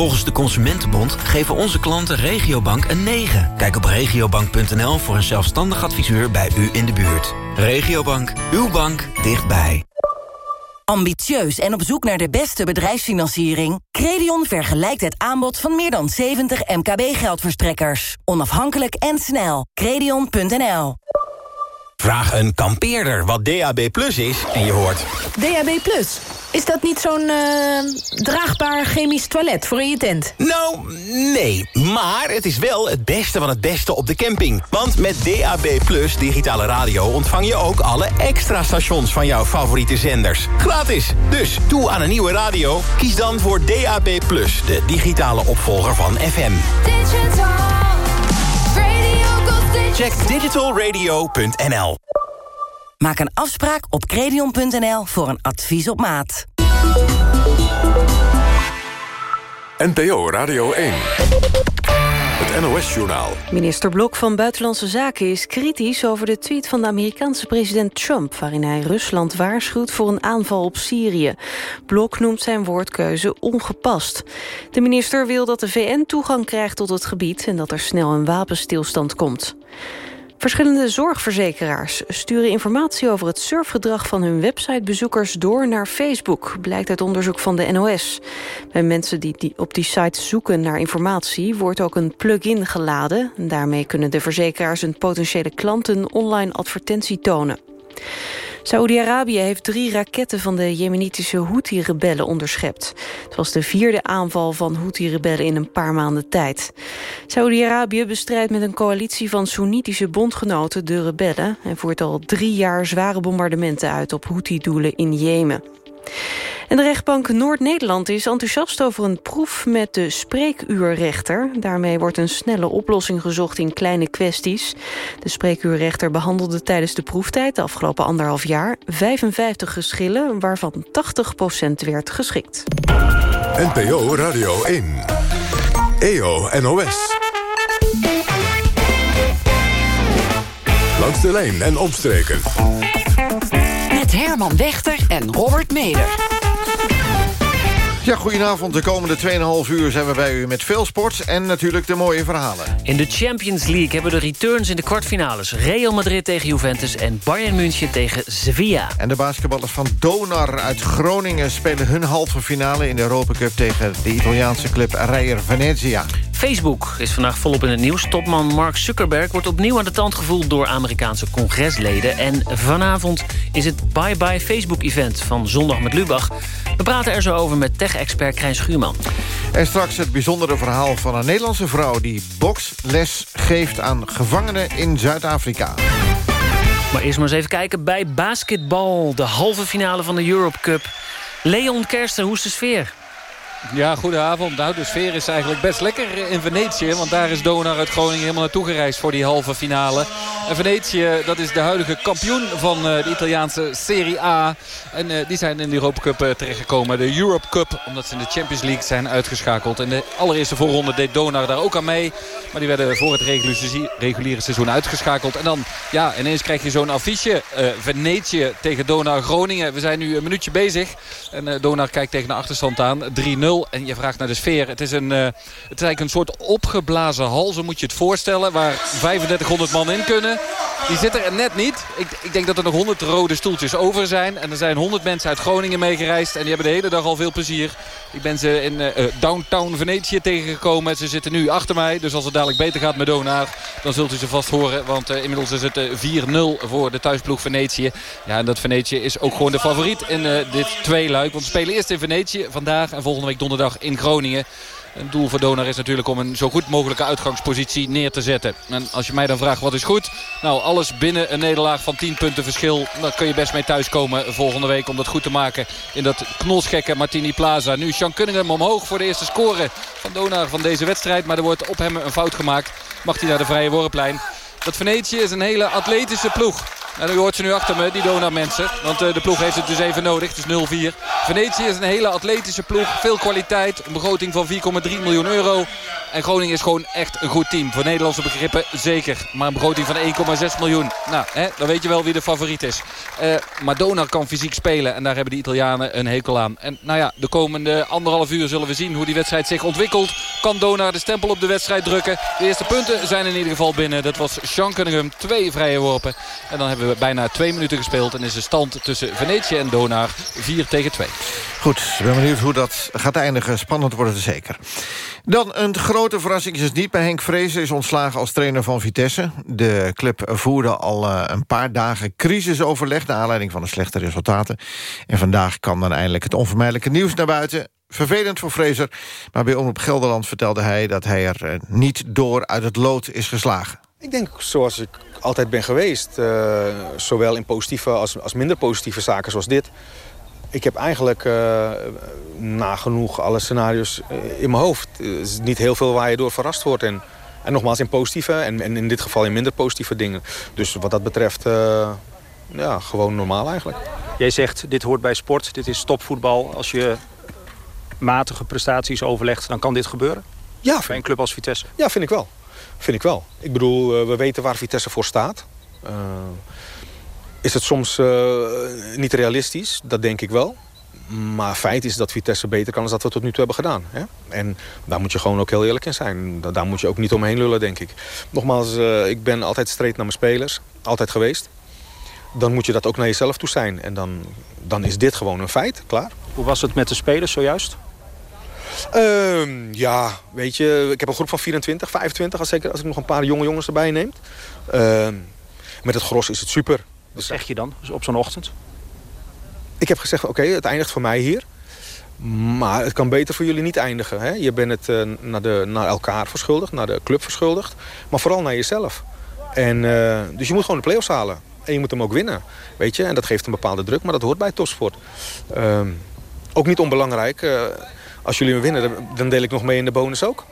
Volgens de Consumentenbond geven onze klanten Regiobank een 9. Kijk op regiobank.nl voor een zelfstandig adviseur bij u in de buurt. Regiobank, uw bank dichtbij. Ambitieus en op zoek naar de beste bedrijfsfinanciering? Credion vergelijkt het aanbod van meer dan 70 MKB-geldverstrekkers. Onafhankelijk en snel. Credion.nl Vraag een kampeerder wat DAB Plus is en je hoort... DAB Plus? Is dat niet zo'n uh, draagbaar chemisch toilet voor in je tent? Nou, nee. Maar het is wel het beste van het beste op de camping. Want met DAB Plus digitale radio ontvang je ook alle extra stations van jouw favoriete zenders. Gratis. Dus toe aan een nieuwe radio. Kies dan voor DAB Plus, de digitale opvolger van FM. Digital Check digitalradio.nl Maak een afspraak op credion.nl voor een advies op maat. NPO Radio 1. Minister Blok van Buitenlandse Zaken is kritisch over de tweet van de Amerikaanse president Trump... waarin hij Rusland waarschuwt voor een aanval op Syrië. Blok noemt zijn woordkeuze ongepast. De minister wil dat de VN toegang krijgt tot het gebied... en dat er snel een wapenstilstand komt. Verschillende zorgverzekeraars sturen informatie over het surfgedrag van hun websitebezoekers door naar Facebook, blijkt uit onderzoek van de NOS. Bij mensen die, op die site zoeken naar informatie wordt ook een plugin geladen. Daarmee kunnen de verzekeraars hun potentiële klanten online advertentie tonen. Saoedi-Arabië heeft drie raketten van de jemenitische Houthi-rebellen onderschept. Het was de vierde aanval van Houthi-rebellen in een paar maanden tijd. Saoedi-Arabië bestrijdt met een coalitie van Soenitische bondgenoten de rebellen... en voert al drie jaar zware bombardementen uit op Houthi-doelen in Jemen. En de rechtbank Noord-Nederland is enthousiast over een proef met de spreekuurrechter. Daarmee wordt een snelle oplossing gezocht in kleine kwesties. De spreekuurrechter behandelde tijdens de proeftijd, de afgelopen anderhalf jaar, 55 geschillen, waarvan 80% werd geschikt. NPO Radio 1. EO NOS. Langs de lijn en opstreken. Met Herman Wechter en Robert Meder. Ja, goedenavond. De komende 2,5 uur zijn we bij u met veel sport en natuurlijk de mooie verhalen. In de Champions League hebben we de returns in de kwartfinales. Real Madrid tegen Juventus en Bayern München tegen Sevilla. En de basketballers van Donar uit Groningen spelen hun halve finale in de Europa Cup tegen de Italiaanse club Reyer Venezia. Facebook is vandaag volop in het nieuws. Topman Mark Zuckerberg wordt opnieuw aan de tand gevoeld door Amerikaanse congresleden. En vanavond is het Bye Bye Facebook-event van Zondag met Lubach. We praten er zo over met tech-expert Krijn Schuurman. En straks het bijzondere verhaal van een Nederlandse vrouw... die boksles geeft aan gevangenen in Zuid-Afrika. Maar eerst maar eens even kijken bij basketbal. De halve finale van de Europe Cup. Leon Kersten, hoe is de sfeer? Ja, goedenavond. Nou, de sfeer is eigenlijk best lekker in Venetië. Want daar is Donar uit Groningen helemaal naartoe gereisd voor die halve finale. En Venetië, dat is de huidige kampioen van eh, de Italiaanse Serie A. En uh, die zijn in de Europa Cup uh, terechtgekomen. De Europe Cup, omdat ze in de Champions League zijn uitgeschakeld. In de allereerste voorronde deed Donar daar ook aan mee. Maar die werden voor het reguliere seizoen uitgeschakeld. En dan, ja, ineens krijg je zo'n affiche. Venetië tegen Donar Groningen. We zijn nu een minuutje bezig. En Donar kijkt tegen de achterstand aan. 3-0. En je vraagt naar de sfeer. Het is, een, uh, het is een soort opgeblazen hal, zo moet je het voorstellen. Waar 3500 man in kunnen. Die zitten er net niet. Ik, ik denk dat er nog 100 rode stoeltjes over zijn. En er zijn 100 mensen uit Groningen meegereisd. En die hebben de hele dag al veel plezier. Ik ben ze in uh, downtown Venetië tegengekomen. Ze zitten nu achter mij. Dus als het dadelijk beter gaat met Donar, dan zult u ze vast horen. Want inmiddels is het 4-0 voor de thuisploeg Venetië. Ja, en dat Venetië is ook gewoon de favoriet in dit tweeluik. Want we spelen eerst in Venetië vandaag en volgende week donderdag in Groningen. Het doel voor Donar is natuurlijk om een zo goed mogelijke uitgangspositie neer te zetten. En als je mij dan vraagt wat is goed? Nou, alles binnen een nederlaag van 10 punten verschil. Daar kun je best mee thuiskomen volgende week om dat goed te maken in dat knolsgekke Martini Plaza. Nu Sean Cunningham omhoog voor de eerste score van Donar van deze wedstrijd. Maar er wordt op hem een fout gemaakt. Mag hij naar de vrije worplijn. Dat Venetië is een hele atletische ploeg. En u hoort ze nu achter me, die Dona mensen. Want uh, de ploeg heeft het dus even nodig. Het is 0-4. Venetië is een hele atletische ploeg. Veel kwaliteit. Een begroting van 4,3 miljoen euro. En Groningen is gewoon echt een goed team. Voor Nederlandse begrippen zeker. Maar een begroting van 1,6 miljoen. Nou, hè, dan weet je wel wie de favoriet is. Uh, maar Donar kan fysiek spelen. En daar hebben de Italianen een hekel aan. En nou ja, de komende anderhalf uur zullen we zien hoe die wedstrijd zich ontwikkelt. Kan Donar de stempel op de wedstrijd drukken. De eerste punten zijn in ieder geval binnen. Dat was Sean Cunningham. Twee vrije worpen. En dan hebben we bijna twee minuten gespeeld. En is de stand tussen Venetië en Donar 4 tegen 2. Goed, ik ben benieuwd hoe dat gaat eindigen. Spannend wordt het zeker. Dan een grote verrassing is het niet bij Henk Vrezen... is ontslagen als trainer van Vitesse. De club voerde al uh, een paar dagen crisisoverleg... naar aanleiding van de slechte resultaten. En vandaag kan dan eindelijk het onvermijdelijke nieuws naar buiten. Vervelend voor Vrezer, maar bij Omroep Gelderland vertelde hij... dat hij er uh, niet door uit het lood is geslagen. Ik denk zoals ik altijd ben geweest. Uh, zowel in positieve als, als minder positieve zaken zoals dit ik heb eigenlijk uh, nagenoeg alle scenario's uh, in mijn hoofd. Er is niet heel veel waar je door verrast wordt. En, en nogmaals in positieve en, en in dit geval in minder positieve dingen. Dus wat dat betreft, uh, ja, gewoon normaal eigenlijk. Jij zegt, dit hoort bij sport, dit is topvoetbal. Als je matige prestaties overlegt, dan kan dit gebeuren? Ja. Bij een club als Vitesse? Ja, vind ik wel. Vind ik wel. Ik bedoel, we weten waar Vitesse voor staat. Is het soms uh, niet realistisch? Dat denk ik wel. Maar feit is dat Vitesse beter kan dan dat we tot nu toe hebben gedaan. Hè? En daar moet je gewoon ook heel eerlijk in zijn. Daar moet je ook niet omheen lullen, denk ik. Nogmaals, ik ben altijd streed naar mijn spelers. Altijd geweest. Dan moet je dat ook naar jezelf toe zijn. En dan, dan is dit gewoon een feit, klaar. Hoe was het met de spelers zojuist? Uh, ja, weet je, ik heb een groep van 24, 25... als, zeker als ik nog een paar jonge jongens erbij neem. Ehm, met het gros is het super. Wat zeg je dan op zo'n ochtend? Ik heb gezegd, oké, okay, het eindigt voor mij hier. Maar het kan beter voor jullie niet eindigen. Hè? Je bent het uh, naar, de, naar elkaar verschuldigd, naar de club verschuldigd. Maar vooral naar jezelf. En, uh, dus je moet gewoon de play-offs halen. En je moet hem ook winnen. Weet je? En dat geeft een bepaalde druk, maar dat hoort bij topsport. Uh, ook niet onbelangrijk. Als jullie hem winnen, dan deel ik nog mee in de bonus ook.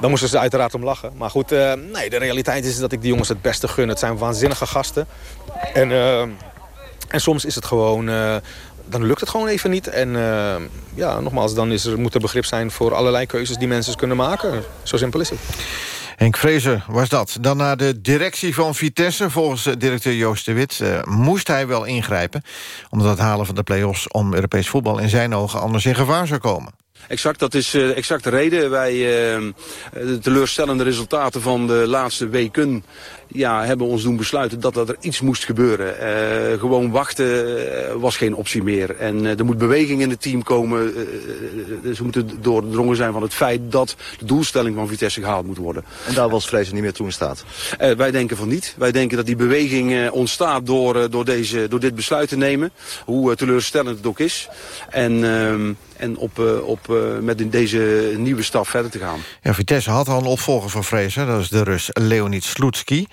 Dan moesten ze uiteraard om lachen. Maar goed, uh, nee, de realiteit is dat ik die jongens het beste gun. Het zijn waanzinnige gasten. En, uh, en soms is het gewoon... Uh, dan lukt het gewoon even niet. En ja, nogmaals, dan is er, moet er begrip zijn voor allerlei keuzes die mensen kunnen maken. Zo simpel is het. Henk Vrezer was dat. Dan naar de directie van Vitesse. Volgens directeur Joost de Wit moest hij wel ingrijpen... omdat het halen van de play-offs om Europees voetbal... in zijn ogen anders in gevaar zou komen. Exact, dat is uh, exact de reden. Wij uh, de teleurstellende resultaten van de laatste weken ja, hebben ons doen besluiten dat, dat er iets moest gebeuren. Uh, gewoon wachten was geen optie meer. En er moet beweging in het team komen. ze moeten doordrongen zijn van het feit dat de doelstelling van Vitesse gehaald moet worden. En daar was Vrezen niet meer toe in staat? wij denken van niet. Wij denken dat die beweging ontstaat door, door, deze, door dit besluit te nemen. Hoe teleurstellend het ook is. En ehm, en op, op, met deze nieuwe stap verder te gaan. Ja, Vitesse had al een opvolger van Vrezen. Dat is de Rus Leonid Slutski.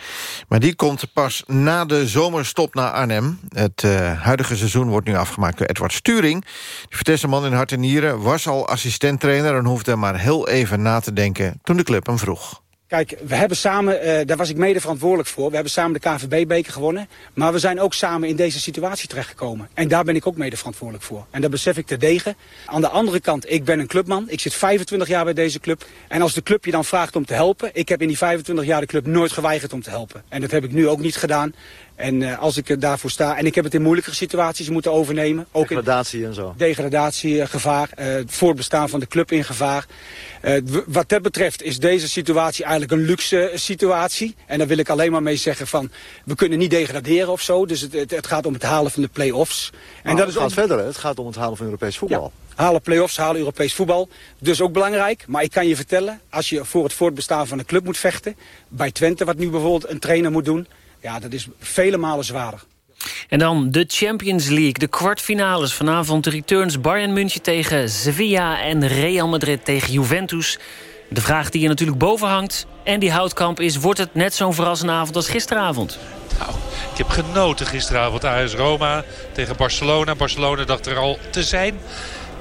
Maar die komt pas na de zomerstop naar Arnhem. Het uh, huidige seizoen wordt nu afgemaakt door Edward Sturing. De Vitesse-man in hart en nieren was al assistenttrainer... en hoefde maar heel even na te denken toen de club hem vroeg. Kijk, we hebben samen, uh, daar was ik mede verantwoordelijk voor... we hebben samen de KVB-beker gewonnen... maar we zijn ook samen in deze situatie terechtgekomen. En daar ben ik ook mede verantwoordelijk voor. En dat besef ik te degen. Aan de andere kant, ik ben een clubman. Ik zit 25 jaar bij deze club. En als de club je dan vraagt om te helpen... ik heb in die 25 jaar de club nooit geweigerd om te helpen. En dat heb ik nu ook niet gedaan. En uh, als ik daarvoor sta... en ik heb het in moeilijke situaties moeten overnemen. Ook degradatie en zo. Degradatiegevaar. Uh, het voortbestaan van de club in gevaar. Uh, wat dat betreft is deze situatie eigenlijk een luxe situatie. En daar wil ik alleen maar mee zeggen van... we kunnen niet degraderen of zo. Dus het, het, het gaat om het halen van de play-offs. En dat het gaat om... verder, hè? Het gaat om het halen van Europees voetbal. Ja halen play-offs, halen Europees voetbal. Dus ook belangrijk. Maar ik kan je vertellen, als je voor het voortbestaan van een club moet vechten... bij Twente, wat nu bijvoorbeeld een trainer moet doen... ja, dat is vele malen zwaarder. En dan de Champions League, de kwartfinales. Vanavond de returns Bayern München tegen Sevilla... en Real Madrid tegen Juventus. De vraag die je natuurlijk boven hangt, en die houtkamp is... wordt het net zo'n verrassende avond als gisteravond? Nou, ik heb genoten gisteravond. AS Roma tegen Barcelona. Barcelona dacht er al te zijn.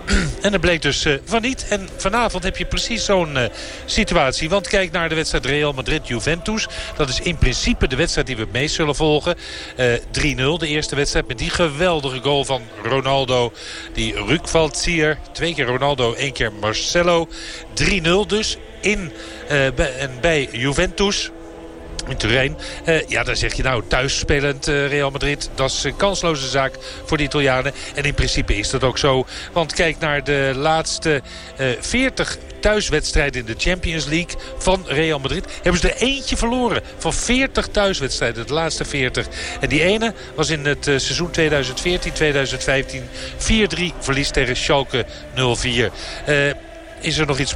en dat bleek dus van niet. En vanavond heb je precies zo'n situatie. Want kijk naar de wedstrijd Real Madrid-Juventus. Dat is in principe de wedstrijd die we het meest zullen volgen. 3-0, de eerste wedstrijd met die geweldige goal van Ronaldo. Die Rukvaltsier. Twee keer Ronaldo, één keer Marcelo. 3-0 dus in, bij, en bij Juventus in Turijn. Uh, ja, dan zeg je nou thuis spelend uh, Real Madrid. Dat is een kansloze zaak voor de Italianen. En in principe is dat ook zo. Want kijk naar de laatste uh, 40 thuiswedstrijden in de Champions League van Real Madrid. Hebben ze er eentje verloren van 40 thuiswedstrijden. De laatste 40. En die ene was in het seizoen 2014-2015. 4-3 verlies tegen Schalke 04 is er nog iets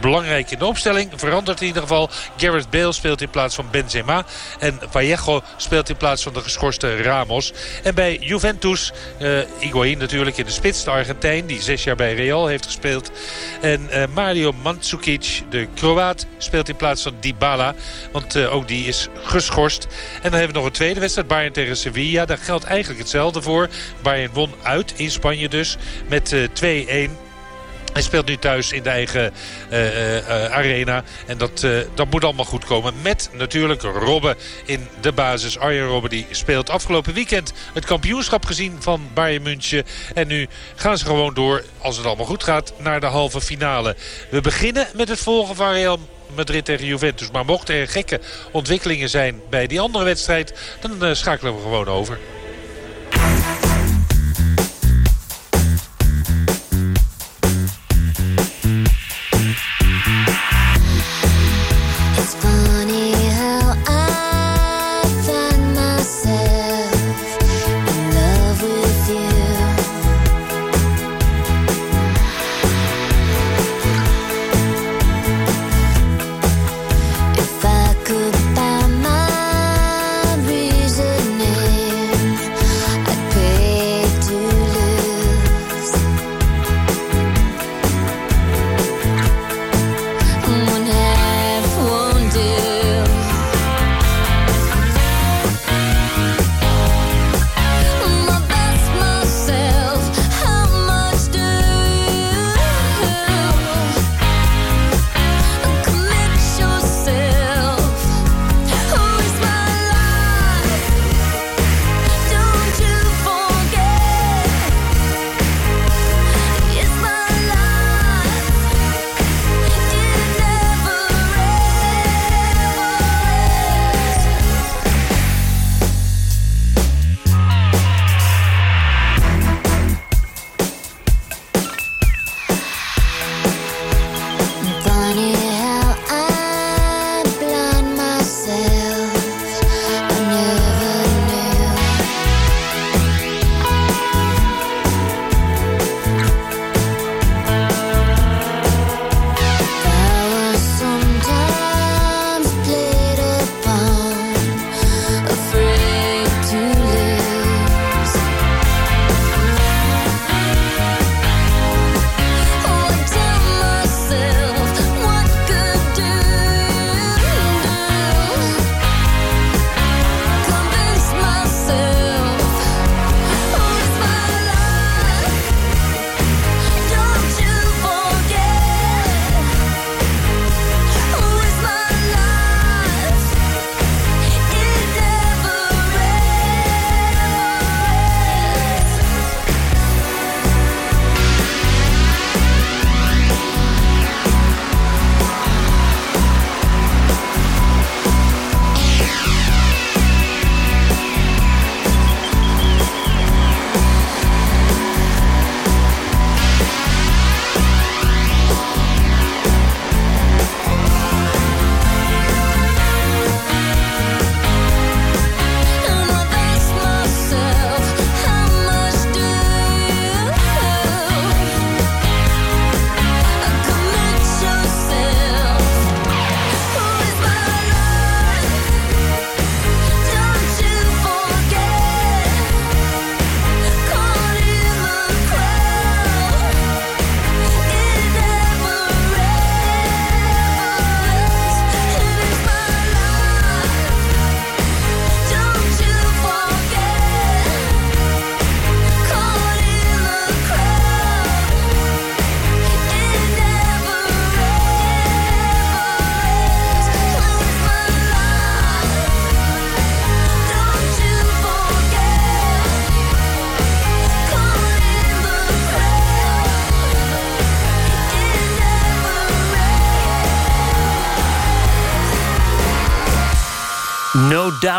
belangrijk in de opstelling. Verandert in ieder geval. Gareth Bale speelt in plaats van Benzema. En Vallejo speelt in plaats van de geschorste Ramos. En bij Juventus, uh, natuurlijk in de spits. De Argentijn die zes jaar bij Real heeft gespeeld. En uh, Mario Mandzukic, de Kroaat, speelt in plaats van Dybala. Want uh, ook die is geschorst. En dan hebben we nog een tweede wedstrijd. Bayern tegen Sevilla. Daar geldt eigenlijk hetzelfde voor. Bayern won uit in Spanje dus met 2-1. Hij speelt nu thuis in de eigen uh, uh, arena. En dat, dat moet allemaal goed komen. Met natuurlijk Robben in de basis. Arjen Robben die speelt afgelopen weekend het kampioenschap gezien van Bayern München. En nu gaan ze gewoon door, als het allemaal goed gaat, naar de halve finale. We beginnen met het volgen van Real Madrid tegen Juventus. Maar mochten er gekke ontwikkelingen zijn bij die andere wedstrijd... dan schakelen we gewoon over.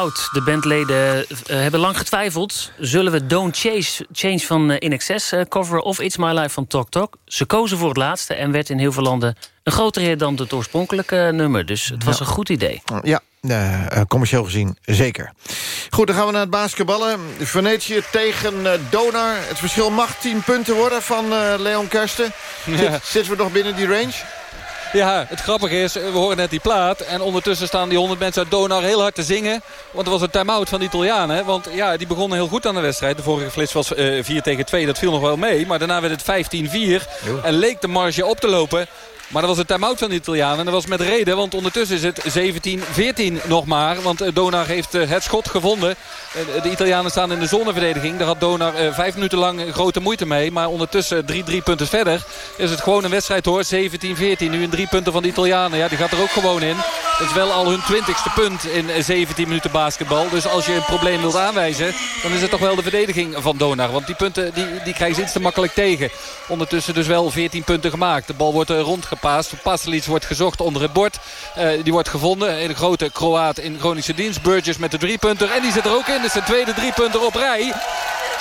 De bandleden uh, hebben lang getwijfeld. Zullen we Don't Chase, Change van uh, In Excess uh, coveren... of It's My Life van Talk Talk? Ze kozen voor het laatste en werd in heel veel landen... een grotere hit dan het oorspronkelijke nummer. Dus het was Ja. een goed idee. Ja, eh, eh, commercieel gezien zeker. Goed, dan gaan we naar het basketballen. Venetië tegen eh, Donar. Het verschil mag 10 punten worden van eh, Leon Kersten. Ja. Zit, zitten we nog binnen die range? Ja, het grappige is, we horen net die plaat... en ondertussen staan die 100 mensen uit Donar heel hard te zingen. Want er was een time-out van de Italianen. Want ja, die begonnen heel goed aan de wedstrijd. De vorige flits was eh 4 tegen 2, dat viel nog wel mee. Maar daarna werd het 15-4 en leek de marge op te lopen... Maar dat was een time-out van de Italianen. En dat was met reden, want ondertussen is het 17-14 nog maar. Want eh, Donar heeft eh, het schot gevonden. Eh, De Italianen staan in de zoneverdediging. Daar had Donar vijf minuten lang grote moeite mee. Maar ondertussen drie, drie punten verder is het gewoon een wedstrijd hoor. 17-14. Nu in drie punten van de Italianen. Ja, die gaat er ook gewoon in. Dat is wel al hun twintigste punt in eh, 17 minuten basketbal. Dus als je een probleem wilt aanwijzen, dan is het toch wel de verdediging van Donar. Want die punten die, die krijgen ze iets te makkelijk tegen. Ondertussen dus wel 14 punten gemaakt. De bal wordt eh, rondgepaast. Pasalic wordt gezocht onder het bord. Eh, die wordt gevonden. Een grote Kroaat in chronische dienst. Burgess met de driepunter. En die zit er ook in. Dat is zijn tweede driepunter op rij.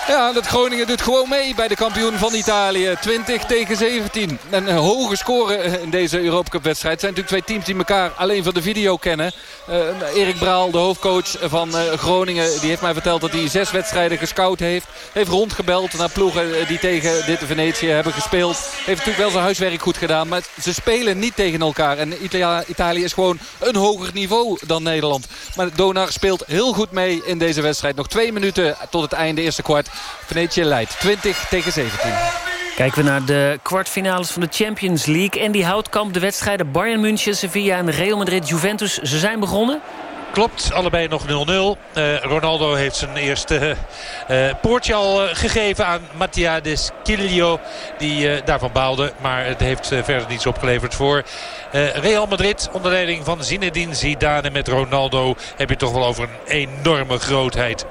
Ja, dat Groningen doet gewoon mee bij de kampioen van Italië. 20 tegen 17. Een eh, hoge score eh, in deze Europa wedstrijd. Het zijn natuurlijk twee teams die elkaar alleen van de video kennen. Eh, Erik Braal, de hoofdcoach van Groningen, die heeft mij verteld dat hij zes wedstrijden gescout heeft. Heeft rondgebeld naar ploegen die tegen dit Venetië hebben gespeeld. Heeft natuurlijk wel zijn huiswerk goed gedaan. Maar ze spelen niet tegen elkaar. En Italia- Italië is gewoon een hoger niveau dan Nederland. Maar Donar speelt heel goed mee in deze wedstrijd. Nog twee minuten tot het einde eerste kwart. Venetië leidt 20 tegen 17. Kijken we naar de kwartfinales van de Champions League. En die Houtkamp, de wedstrijden Bayern München, Sevilla en Real Madrid, Juventus. Ze zijn begonnen. Klopt, allebei nog 0-0. Eh, Ronaldo heeft zijn eerste eh, poortje al gegeven aan Mattia de Sciglio. Die eh, daarvan baalde, maar het heeft verder niets opgeleverd voor eh, Real Madrid. Onder leiding van Zinedine Zidane met Ronaldo heb je toch wel over een enorme grootheid.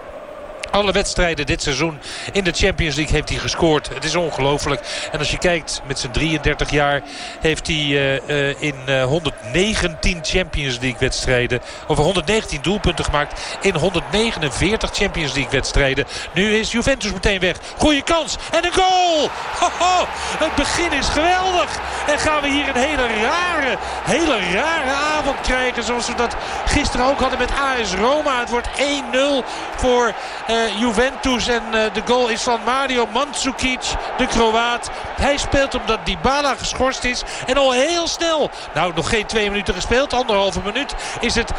Alle wedstrijden dit seizoen in de Champions League heeft hij gescoord. Het is ongelooflijk. En als je kijkt met zijn 33 jaar heeft hij eh, eh, in eh, 119 Champions League wedstrijden... over 119 doelpunten gemaakt in 149 Champions League wedstrijden. Nu is Juventus meteen weg. Goeie kans en een goal! Hoho, het begin is geweldig. En gaan we hier een hele rare, hele rare avond krijgen. Zoals we dat gisteren ook hadden met AS Roma. Het wordt 1-0 voor eh, Juventus. En eh, de goal is van Mario Mandzukic, de Kroaat. Hij speelt omdat Dybala geschorst is. En al heel snel, nou nog geen twee minuten gespeeld, anderhalve minuut, is het 0-1.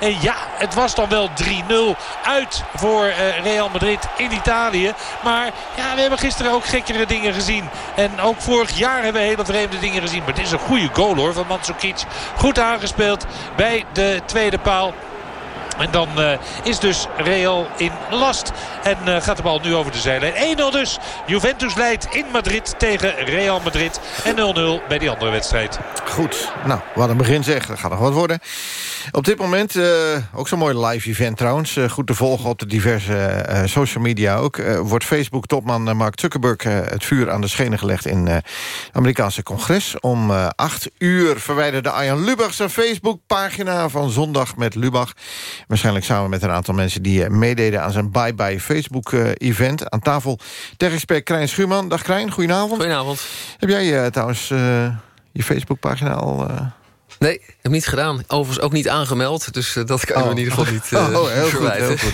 En ja, het was dan wel 3-0 uit voor eh, Real Madrid in Italië. Maar ja, we hebben gisteren ook gekkere dingen gezien. En ook vorig jaar hebben we hele vreemde dingen gezien. Maar dit is een goede goal hoor van Mandzukic. Goed aangespeeld bij de tweede paal. En dan eh, is dus Real in last. En eh, gaat de bal nu over de zijlijn. 1-0 dus. Juventus leidt in Madrid tegen Real Madrid. En 0-0 bij die andere wedstrijd. Goed, nou, wat een begin zeg. Dat gaat nog wat worden. Op dit moment, eh, ook zo'n mooi live event trouwens... goed te volgen op de diverse social media ook... wordt Facebook-topman Mark Zuckerberg het vuur aan de schenen gelegd... in het Amerikaanse congres. Om eh, acht uur verwijderde Arjan Lubach zijn Facebook-pagina... van Zondag met Lubach. Waarschijnlijk samen met een aantal mensen... die eh, meededen aan zijn bye-bye Facebook-event. aan tafel tech-expert Krijn Schuurman. Dag Krijn, goedenavond. Goedenavond. Heb jij eh, trouwens eh, je Facebook-pagina al... eh, Nee, heb niet gedaan. Overigens ook niet aangemeld. Dus eh, dat kan je Oh. me in ieder geval niet eh Oh, heel goed, verwijten. heel goed.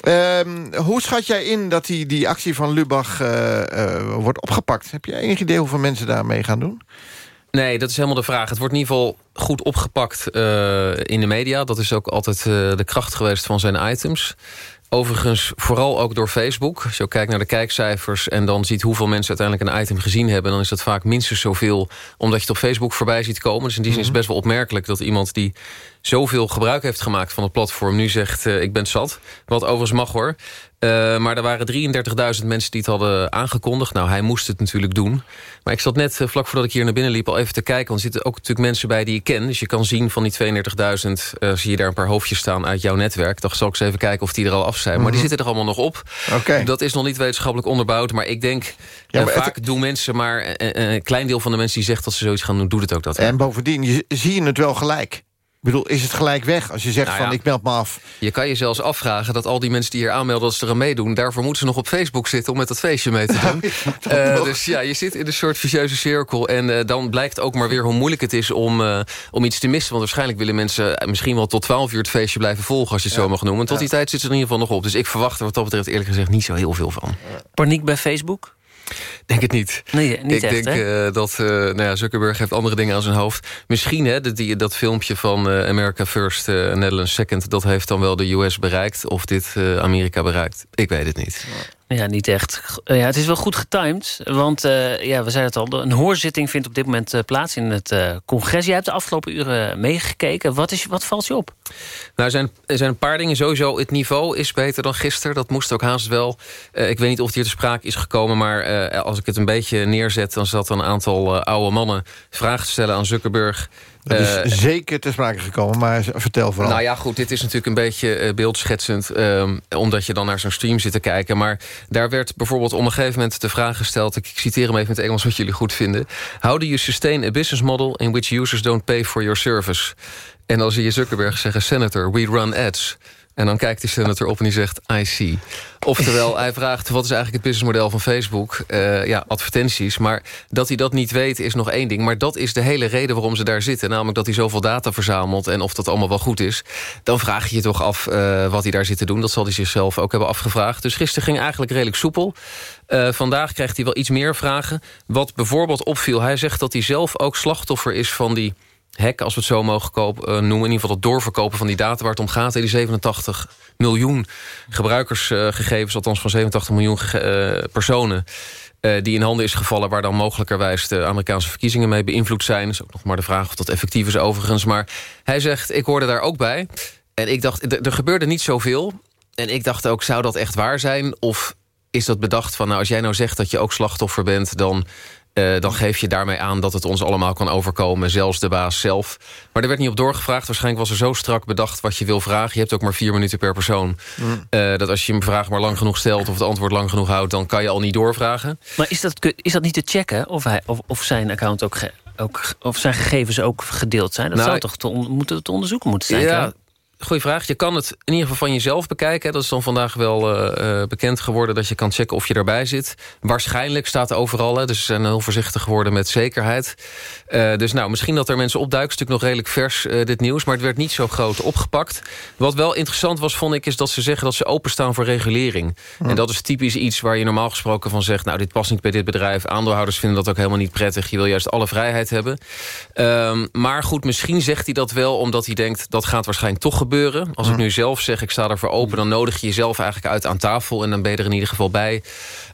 Ehm, hoe schat jij in dat die, die actie van Lubach eh, eh, wordt opgepakt? Heb je enig idee hoeveel mensen daarmee gaan doen? Nee, dat is helemaal de vraag. Het wordt in ieder geval goed opgepakt eh, in de media. Dat is ook altijd eh, de kracht geweest van zijn items. Overigens vooral ook door Facebook. Als je ook kijkt naar de kijkcijfers... en dan ziet hoeveel mensen uiteindelijk een item gezien hebben... dan is dat vaak minstens zoveel omdat je het op Facebook voorbij ziet komen. Dus in die zin is het best wel opmerkelijk dat iemand die zoveel gebruik heeft gemaakt van het platform... nu zegt, eh, ik ben zat. Wat overigens mag hoor. Eh, maar er waren 33.000 mensen die het hadden aangekondigd. Nou, hij moest het natuurlijk doen. Maar ik zat net, eh, vlak voordat ik hier naar binnen liep... al even te kijken, want er zitten ook natuurlijk mensen bij die ik ken. Dus je kan zien van die 32.000... eh, zie je daar een paar hoofdjes staan uit jouw netwerk. Dacht, zal ik eens even kijken of die er al af zijn. Maar die Mhm. zitten er allemaal nog op. Oké. Dat is nog niet wetenschappelijk onderbouwd. Maar ik denk, Ja, het- vaak doen mensen maar... een klein deel van de mensen die zegt dat ze zoiets gaan doen... doet het ook dat. En bovendien, je, zie je het wel gelijk. Bedoel, is het gelijk weg als je zegt Nou van ik meld me af? Je kan je zelfs afvragen dat al die mensen die hier aanmelden... dat ze er aan meedoen, daarvoor moeten ze nog op Facebook zitten... om met dat feestje mee te doen. Eh, dus ja, je zit in een soort vicieuze cirkel. En eh, dan blijkt ook maar weer hoe moeilijk het is om, eh, om iets te missen. Want waarschijnlijk willen mensen misschien wel tot 12 uur... het feestje blijven volgen, als je het zo mag Denk het niet. Nee, niet ik echt, denk eh, dat uh, nou ja, Zuckerberg heeft andere dingen aan zijn hoofd. Misschien hè, dat, die, dat filmpje van uh, America First, Netherlands Second... dat heeft dan wel de US bereikt. Of dit Amerika bereikt. Ik weet het niet. Ja, niet echt. Ja, het is wel goed getimed. Want uh, ja, we zeiden het al, een hoorzitting vindt op dit moment uh, plaats in het uh, congres. Jij hebt de afgelopen uren meegekeken. Wat, is, wat valt je op? Nou, er zijn, er zijn een paar dingen. Sowieso, het niveau is beter dan gisteren. Dat moest ook haast wel. ik weet niet of het hier te sprake is gekomen... maar als ik het een beetje neerzet... dan zat een aantal oude mannen vragen te stellen aan Zuckerberg... Dat is uh, zeker ter sprake gekomen, maar vertel vooral. Nou ja, goed, dit is natuurlijk een beetje uh, beeldschetsend... Um, omdat je dan naar zo'n stream zit te kijken. Maar daar werd bijvoorbeeld op een gegeven moment de vraag gesteld... ik citeer hem even in het Engels wat jullie goed vinden... How do you sustain a business model... in which users don't pay for your service? En dan zie je Zuckerberg zeggen... Senator, we run ads... En dan kijkt die senator op en die zegt, I see. Oftewel, hij vraagt, wat is eigenlijk het businessmodel van Facebook? Uh, ja, advertenties. Maar dat hij dat niet weet, is nog één ding. Maar dat is de hele reden waarom ze daar zitten. Namelijk dat hij zoveel data verzamelt en of dat allemaal wel goed is. Dan vraag je je toch af uh, wat hij daar zit te doen. Dat zal hij zichzelf ook hebben afgevraagd. Dus gisteren ging eigenlijk redelijk soepel. Uh, vandaag krijgt hij wel iets meer vragen. Wat bijvoorbeeld opviel, hij zegt dat hij zelf ook slachtoffer is van die hack, als we het zo mogen koop, uh, noemen. In ieder geval het doorverkopen van die data waar het om gaat. Die 87 miljoen gebruikersgegevens, althans van 87 miljoen uh, personen... Die in handen is gevallen waar dan mogelijkerwijs de Amerikaanse verkiezingen mee beïnvloed zijn. Is ook nog maar de vraag of dat effectief is overigens. Maar hij zegt, ik hoorde daar ook bij. En ik dacht, er gebeurde niet zoveel. En ik dacht ook, zou dat echt waar zijn? Of is dat bedacht van, nou, als jij nou zegt dat je ook slachtoffer bent... dan Uh, dan geef je daarmee aan dat het ons allemaal kan overkomen. Zelfs de baas zelf. Maar er werd niet op doorgevraagd. Waarschijnlijk was er zo strak bedacht wat je wil vragen. Je hebt ook maar vier minuten per persoon. Mm. Uh, dat als je een vraag maar lang genoeg stelt... of het antwoord lang genoeg houdt... dan kan je al niet doorvragen. Maar is dat, is dat niet te checken? Of, hij, of, of zijn account ook, ook... of zijn gegevens ook gedeeld zijn? Dat nou, zou toch te, on, moeten te onderzoeken moeten zijn? Ja, Goeie vraag. Je kan het in ieder geval van jezelf bekijken. Dat is dan vandaag wel uh, bekend geworden... dat je kan checken of je erbij zit. Waarschijnlijk staat overal. Hè, dus ze zijn heel voorzichtig geworden met zekerheid. Uh, dus nou, misschien dat er mensen opduiken. Het is natuurlijk nog redelijk vers, uh, dit nieuws. Maar het werd niet zo groot opgepakt. Wat wel interessant was, vond ik... is dat ze zeggen dat ze openstaan voor regulering. Ja. En dat is typisch iets waar je normaal gesproken van zegt... nou, dit past niet bij dit bedrijf. Aandeelhouders vinden dat ook helemaal niet prettig. Je wil juist alle vrijheid hebben. Um, maar goed, misschien zegt hij dat wel... omdat hij denkt, dat gaat waarschijnlijk toch gebeuren. Als ik nu zelf zeg, ik sta ervoor open... dan nodig je jezelf eigenlijk uit aan tafel... en dan ben je er in ieder geval bij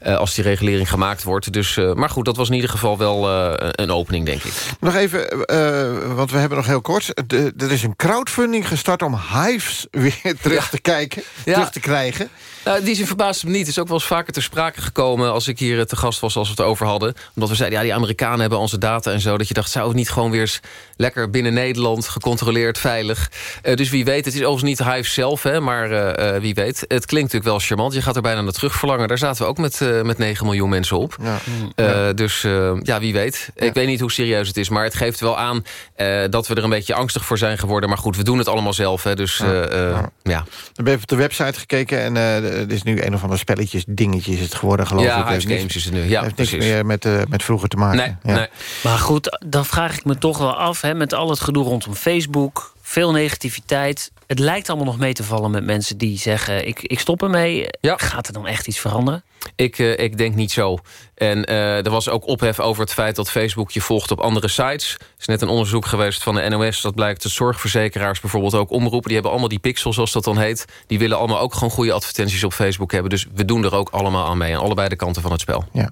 uh, als die regulering gemaakt wordt. Dus, uh, maar goed, dat was in ieder geval wel uh, een opening, denk ik. Nog even, want we hebben nog heel kort... De, er is een crowdfunding gestart om hives weer terug ja. te kijken, ja. terug te krijgen. Nou, die zin verbaasde me niet. Het is ook wel eens vaker ter sprake gekomen... als ik hier te gast was, als we het over hadden. Omdat we zeiden, ja, die Amerikanen hebben onze data en zo. Dat je dacht, zou het niet gewoon weer eens lekker binnen Nederland... gecontroleerd, veilig. Uh, dus wie weet, het is overigens niet Hive zelf, hè, maar uh, wie weet. Het klinkt natuurlijk wel charmant. Je gaat er bijna naar terug verlangen. Daar zaten we ook met, uh, met 9 miljoen mensen op. Ja. Dus ja, wie weet. Ja. Ik weet niet hoe serieus het is, maar het geeft wel aan... dat we er een beetje angstig voor zijn geworden. Maar goed, we doen het allemaal zelf. Hè, dus ja. ja. Dan ben je op de website gekeken... en het is nu een of andere spelletjes, dingetjes is het geworden, geloof ja, ik. Hive Games niks, is het nu. Ja, heeft precies. niks meer met, uh, met vroeger te maken. Nee, ja. nee. Maar goed, dan vraag ik me toch wel af... Hè, met al het gedoe rondom Facebook, veel negativiteit... het lijkt allemaal nog mee te vallen met mensen die zeggen... ik, ik stop ermee. Ja. Gaat er dan echt iets veranderen? Ik, uh, ik denk niet zo. En uh, er was ook ophef over het feit dat Facebook je volgt op andere sites. Er is net een onderzoek geweest van de NOS. Dat blijkt dat zorgverzekeraars bijvoorbeeld ook omroepen. Die hebben allemaal die pixels, zoals dat dan heet. Die willen allemaal ook gewoon goede advertenties op Facebook hebben. Dus we doen er ook allemaal aan mee. Aan allebei de kanten van het spel. Ja.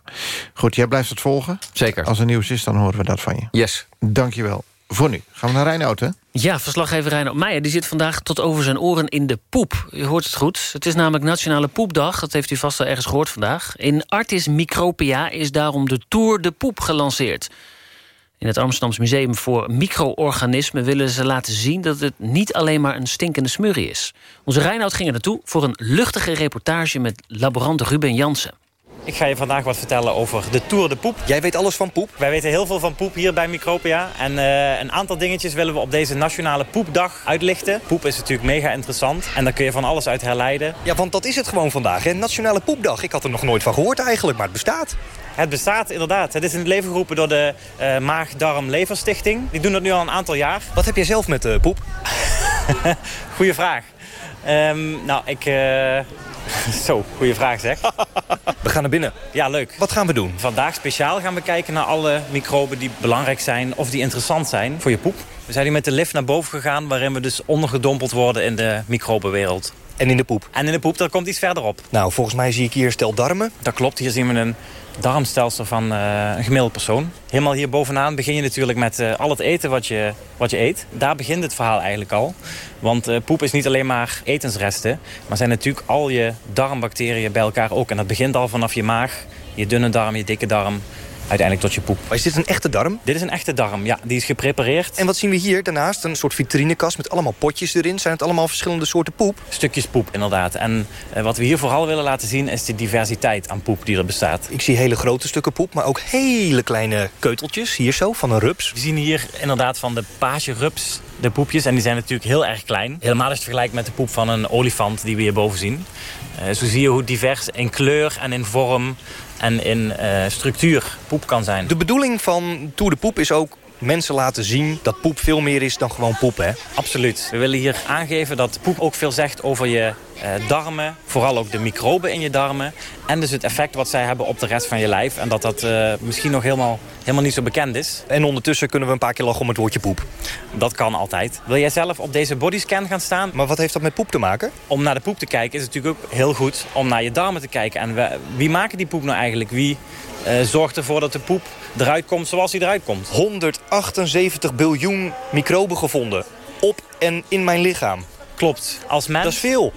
Goed, jij blijft het volgen? Zeker. Als er nieuws is, dan horen we dat van je. Yes. Dank je wel. Voor nu. Gaan we naar Reinoud, hè? Ja, verslaggever Reinoud Meijer die zit vandaag tot over zijn oren in de poep. U hoort het goed. Het is namelijk Nationale Poepdag. Dat heeft u vast wel ergens gehoord vandaag. In Artis Micropia is daarom de Tour de Poep gelanceerd. In het Amsterdams Museum voor Micro-organismen willen ze laten zien... dat het niet alleen maar een stinkende smurrie is. Onze Reinoud ging er naartoe voor een luchtige reportage... met laborant Ruben Jansen. Ik ga je vandaag wat vertellen over de Tour de Poep. Jij weet alles van poep? Wij weten heel veel van poep hier bij Micropia. En uh, een aantal dingetjes willen we op deze nationale poepdag uitlichten. Poep is natuurlijk mega interessant. En daar kun je van alles uit herleiden. Ja, want dat is het gewoon vandaag, hè? Nationale Poepdag. Ik had er nog nooit van gehoord eigenlijk, maar het bestaat. Het bestaat inderdaad. Het is in het leven geroepen door de uh, Maag-Darm-Leverstichting. Die doen dat nu al een aantal jaar. Wat heb jij zelf met uh, poep? Goeie vraag. Um, nou, ik... Zo, goede vraag zeg. We gaan naar binnen. Ja, leuk. Wat gaan we doen? Vandaag speciaal gaan we kijken naar alle microben die belangrijk zijn... of die interessant zijn voor je poep. We zijn hier met de lift naar boven gegaan... waarin we dus ondergedompeld worden in de microbenwereld. En in de poep? En in de poep, daar komt iets verderop. Nou, volgens mij zie ik hier stel darmen. Dat klopt, hier zien we een darmstelsel van uh, een gemiddelde persoon. Helemaal hier bovenaan begin je natuurlijk met uh, al het eten wat je, wat je eet. Daar begint het verhaal eigenlijk al. Want uh, poep is niet alleen maar etensresten... maar zijn natuurlijk al je darmbacteriën bij elkaar ook. En dat begint al vanaf je maag, je dunne darm, je dikke darm uiteindelijk tot je poep. Maar is dit een echte darm? Dit is een echte darm, ja. Die is geprepareerd. En wat zien we hier daarnaast? Een soort vitrinekast met allemaal potjes erin. Zijn het allemaal verschillende soorten poep? Stukjes poep, inderdaad. En uh, wat we hier vooral willen laten zien... is de diversiteit aan poep die er bestaat. Ik zie hele grote stukken poep, maar ook hele kleine keuteltjes. Hier zo, van een rups. We zien hier inderdaad van de page rups de poepjes. En die zijn natuurlijk heel erg klein. Helemaal als je vergelijkt met de poep van een olifant die we hierboven zien. Uh, zo zie je hoe divers in kleur en in vorm en in uh, structuur poep kan zijn. De bedoeling van Tour de Poep is ook mensen laten zien dat poep veel meer is dan gewoon poep, hè? Absoluut. We willen hier aangeven dat poep ook veel zegt over je darmen. Vooral ook de microben in je darmen. En dus het effect wat zij hebben op de rest van je lijf. En dat dat uh, misschien nog helemaal, helemaal niet zo bekend is. En ondertussen kunnen we een paar keer lachen om het woordje poep. Dat kan altijd. Wil jij zelf op deze bodyscan gaan staan? Maar wat heeft dat met poep te maken? Om naar de poep te kijken is het natuurlijk ook heel goed om naar je darmen te kijken. En we, wie maken die poep nou eigenlijk? Wie uh, zorgt ervoor dat de poep eruit komt zoals hij eruit komt? 178 biljoen microben gevonden. Op en in mijn lichaam. Klopt. Als mens... Dat is veel.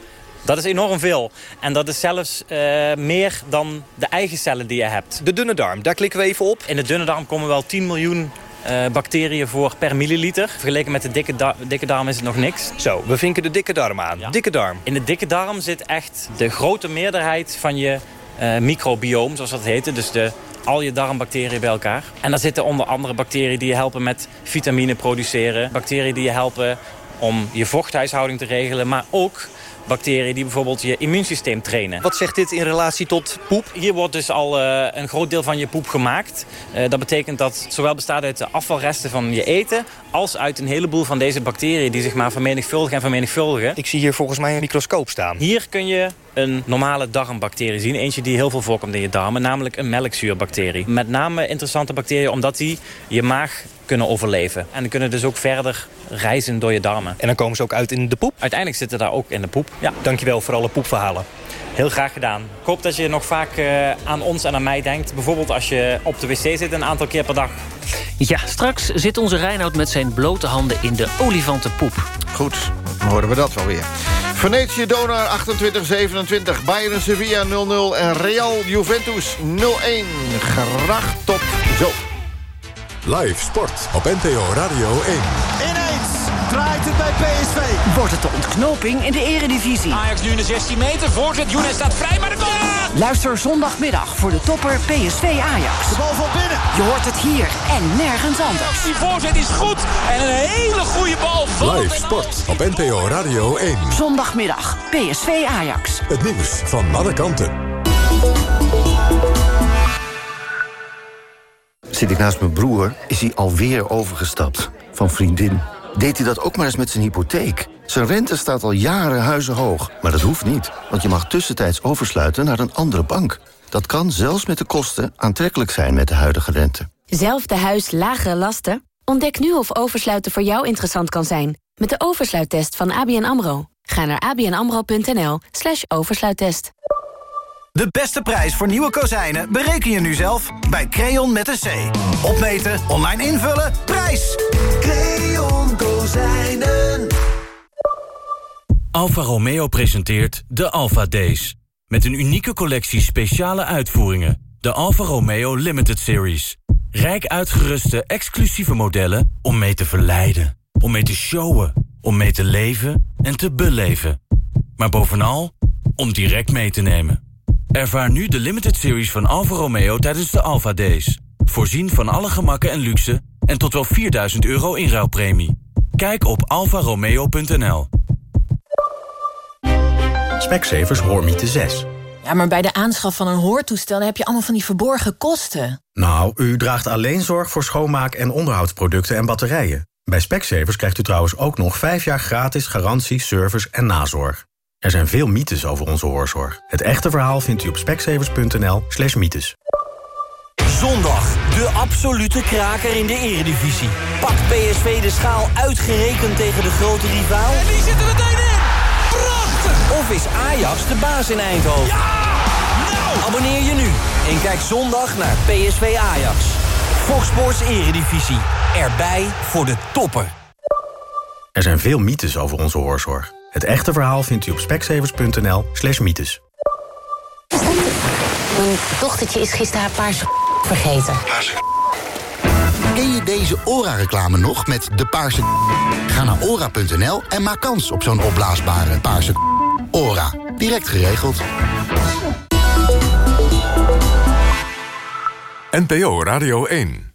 Dat is enorm veel. En dat is zelfs uh, meer dan de eigen cellen die je hebt. De dunne darm, daar klikken we even op. In de dunne darm komen wel 10 miljoen uh, bacteriën voor per milliliter. Vergeleken met de dikke, da dikke darm is het nog niks. Zo, we vinken de dikke darm aan. Ja. Dikke darm. In de dikke darm zit echt de grote meerderheid van je uh, microbioom, zoals dat heet. Dus de, al je darmbacteriën bij elkaar. En daar zitten onder andere bacteriën die je helpen met vitamine produceren. Bacteriën die je helpen om je vochthuishouding te regelen. Maar ook bacteriën die bijvoorbeeld je immuunsysteem trainen. Wat zegt dit in relatie tot poep? Hier wordt dus al uh, een groot deel van je poep gemaakt. Uh, dat betekent dat het zowel bestaat uit de afvalresten van je eten... als uit een heleboel van deze bacteriën die zich maar vermenigvuldigen en vermenigvuldigen. Ik zie hier volgens mij een microscoop staan. Hier kun je een normale darmbacterie zien. Eentje die heel veel voorkomt in je darmen, namelijk een melkzuurbacterie. Met name interessante bacteriën omdat die je maag kunnen overleven. En kunnen dus ook verder reizen door je darmen. En dan komen ze ook uit in de poep? Uiteindelijk zitten daar ook in de poep, ja. Dankjewel voor alle poepverhalen. Heel graag gedaan. Ik hoop dat je nog vaak uh, aan ons en aan mij denkt. Bijvoorbeeld als je op de wc zit een aantal keer per dag. Ja, straks zit onze Reinoud met zijn blote handen in de olifantenpoep. Goed, dan horen we dat wel weer. Venetië Donar 28-27, Bayern Sevilla 0-0 en Real Juventus 0-1. Graag tot zo. Live sport op NPO Radio 1. Ineens draait het bij PSV. Wordt het de ontknoping in de eredivisie. Ajax nu in de 16 meter, voorzet, Younes staat vrij, maar de goal! Luister zondagmiddag voor de topper PSV Ajax. De bal van binnen. Je hoort het hier en nergens anders. Die voorzet is goed en een hele goede bal. Live sport op NPO Radio 1. Zondagmiddag PSV Ajax. Het nieuws van alle kanten. Zit ik naast mijn broer, is hij alweer overgestapt. Van vriendin. Deed hij dat ook maar eens met zijn hypotheek? Zijn rente staat al jaren huizenhoog. Maar dat hoeft niet, want je mag tussentijds oversluiten naar een andere bank. Dat kan zelfs met de kosten aantrekkelijk zijn met de huidige rente. Zelfde huis, lagere lasten? Ontdek nu of oversluiten voor jou interessant kan zijn. Met de oversluittest van ABN AMRO. Ga naar abnamro.nl slash oversluittest. De beste prijs voor nieuwe kozijnen bereken je nu zelf bij Creon met een C. Opmeten, online invullen, prijs! Creon Kozijnen. Alfa Romeo presenteert de Alfa Days. Met een unieke collectie speciale uitvoeringen. De Alfa Romeo Limited Series. Rijk uitgeruste exclusieve modellen om mee te verleiden. Om mee te showen. Om mee te leven en te beleven. Maar bovenal om direct mee te nemen. Ervaar nu de limited series van Alfa Romeo tijdens de Alfa Days. Voorzien van alle gemakken en luxe en tot wel 4000 euro inruilpremie. Kijk op alfaromeo.nl. Specsavers Hoormiete 6. Ja, maar bij de aanschaf van een hoortoestel heb je allemaal van die verborgen kosten. Nou, u draagt alleen zorg voor schoonmaak- en onderhoudsproducten en batterijen. Bij Specsavers krijgt u trouwens ook nog 5 jaar gratis garantie, service en nazorg. Er zijn veel mythes over onze hoorzorg. Het echte verhaal vindt u op specsavers.nl slash mythes. Zondag, de absolute kraker in de eredivisie. Pakt PSV de schaal uitgerekend tegen de grote rivaal? En die zitten meteen in! Prachtig! Of is Ajax de baas in Eindhoven? Ja! Nou! Abonneer je nu en kijk zondag naar PSV Ajax. Fox Sports Eredivisie. Erbij voor de toppen. Er zijn veel mythes over onze hoorzorg. Het echte verhaal vindt u op specsavers.nl slash mythes. Mijn dochtertje is gisteren haar paarse vergeten. Ken je deze ORA-reclame nog met de paarse Ga naar ora.nl en maak kans op zo'n opblaasbare paarse ORA. Direct geregeld. NPO Radio 1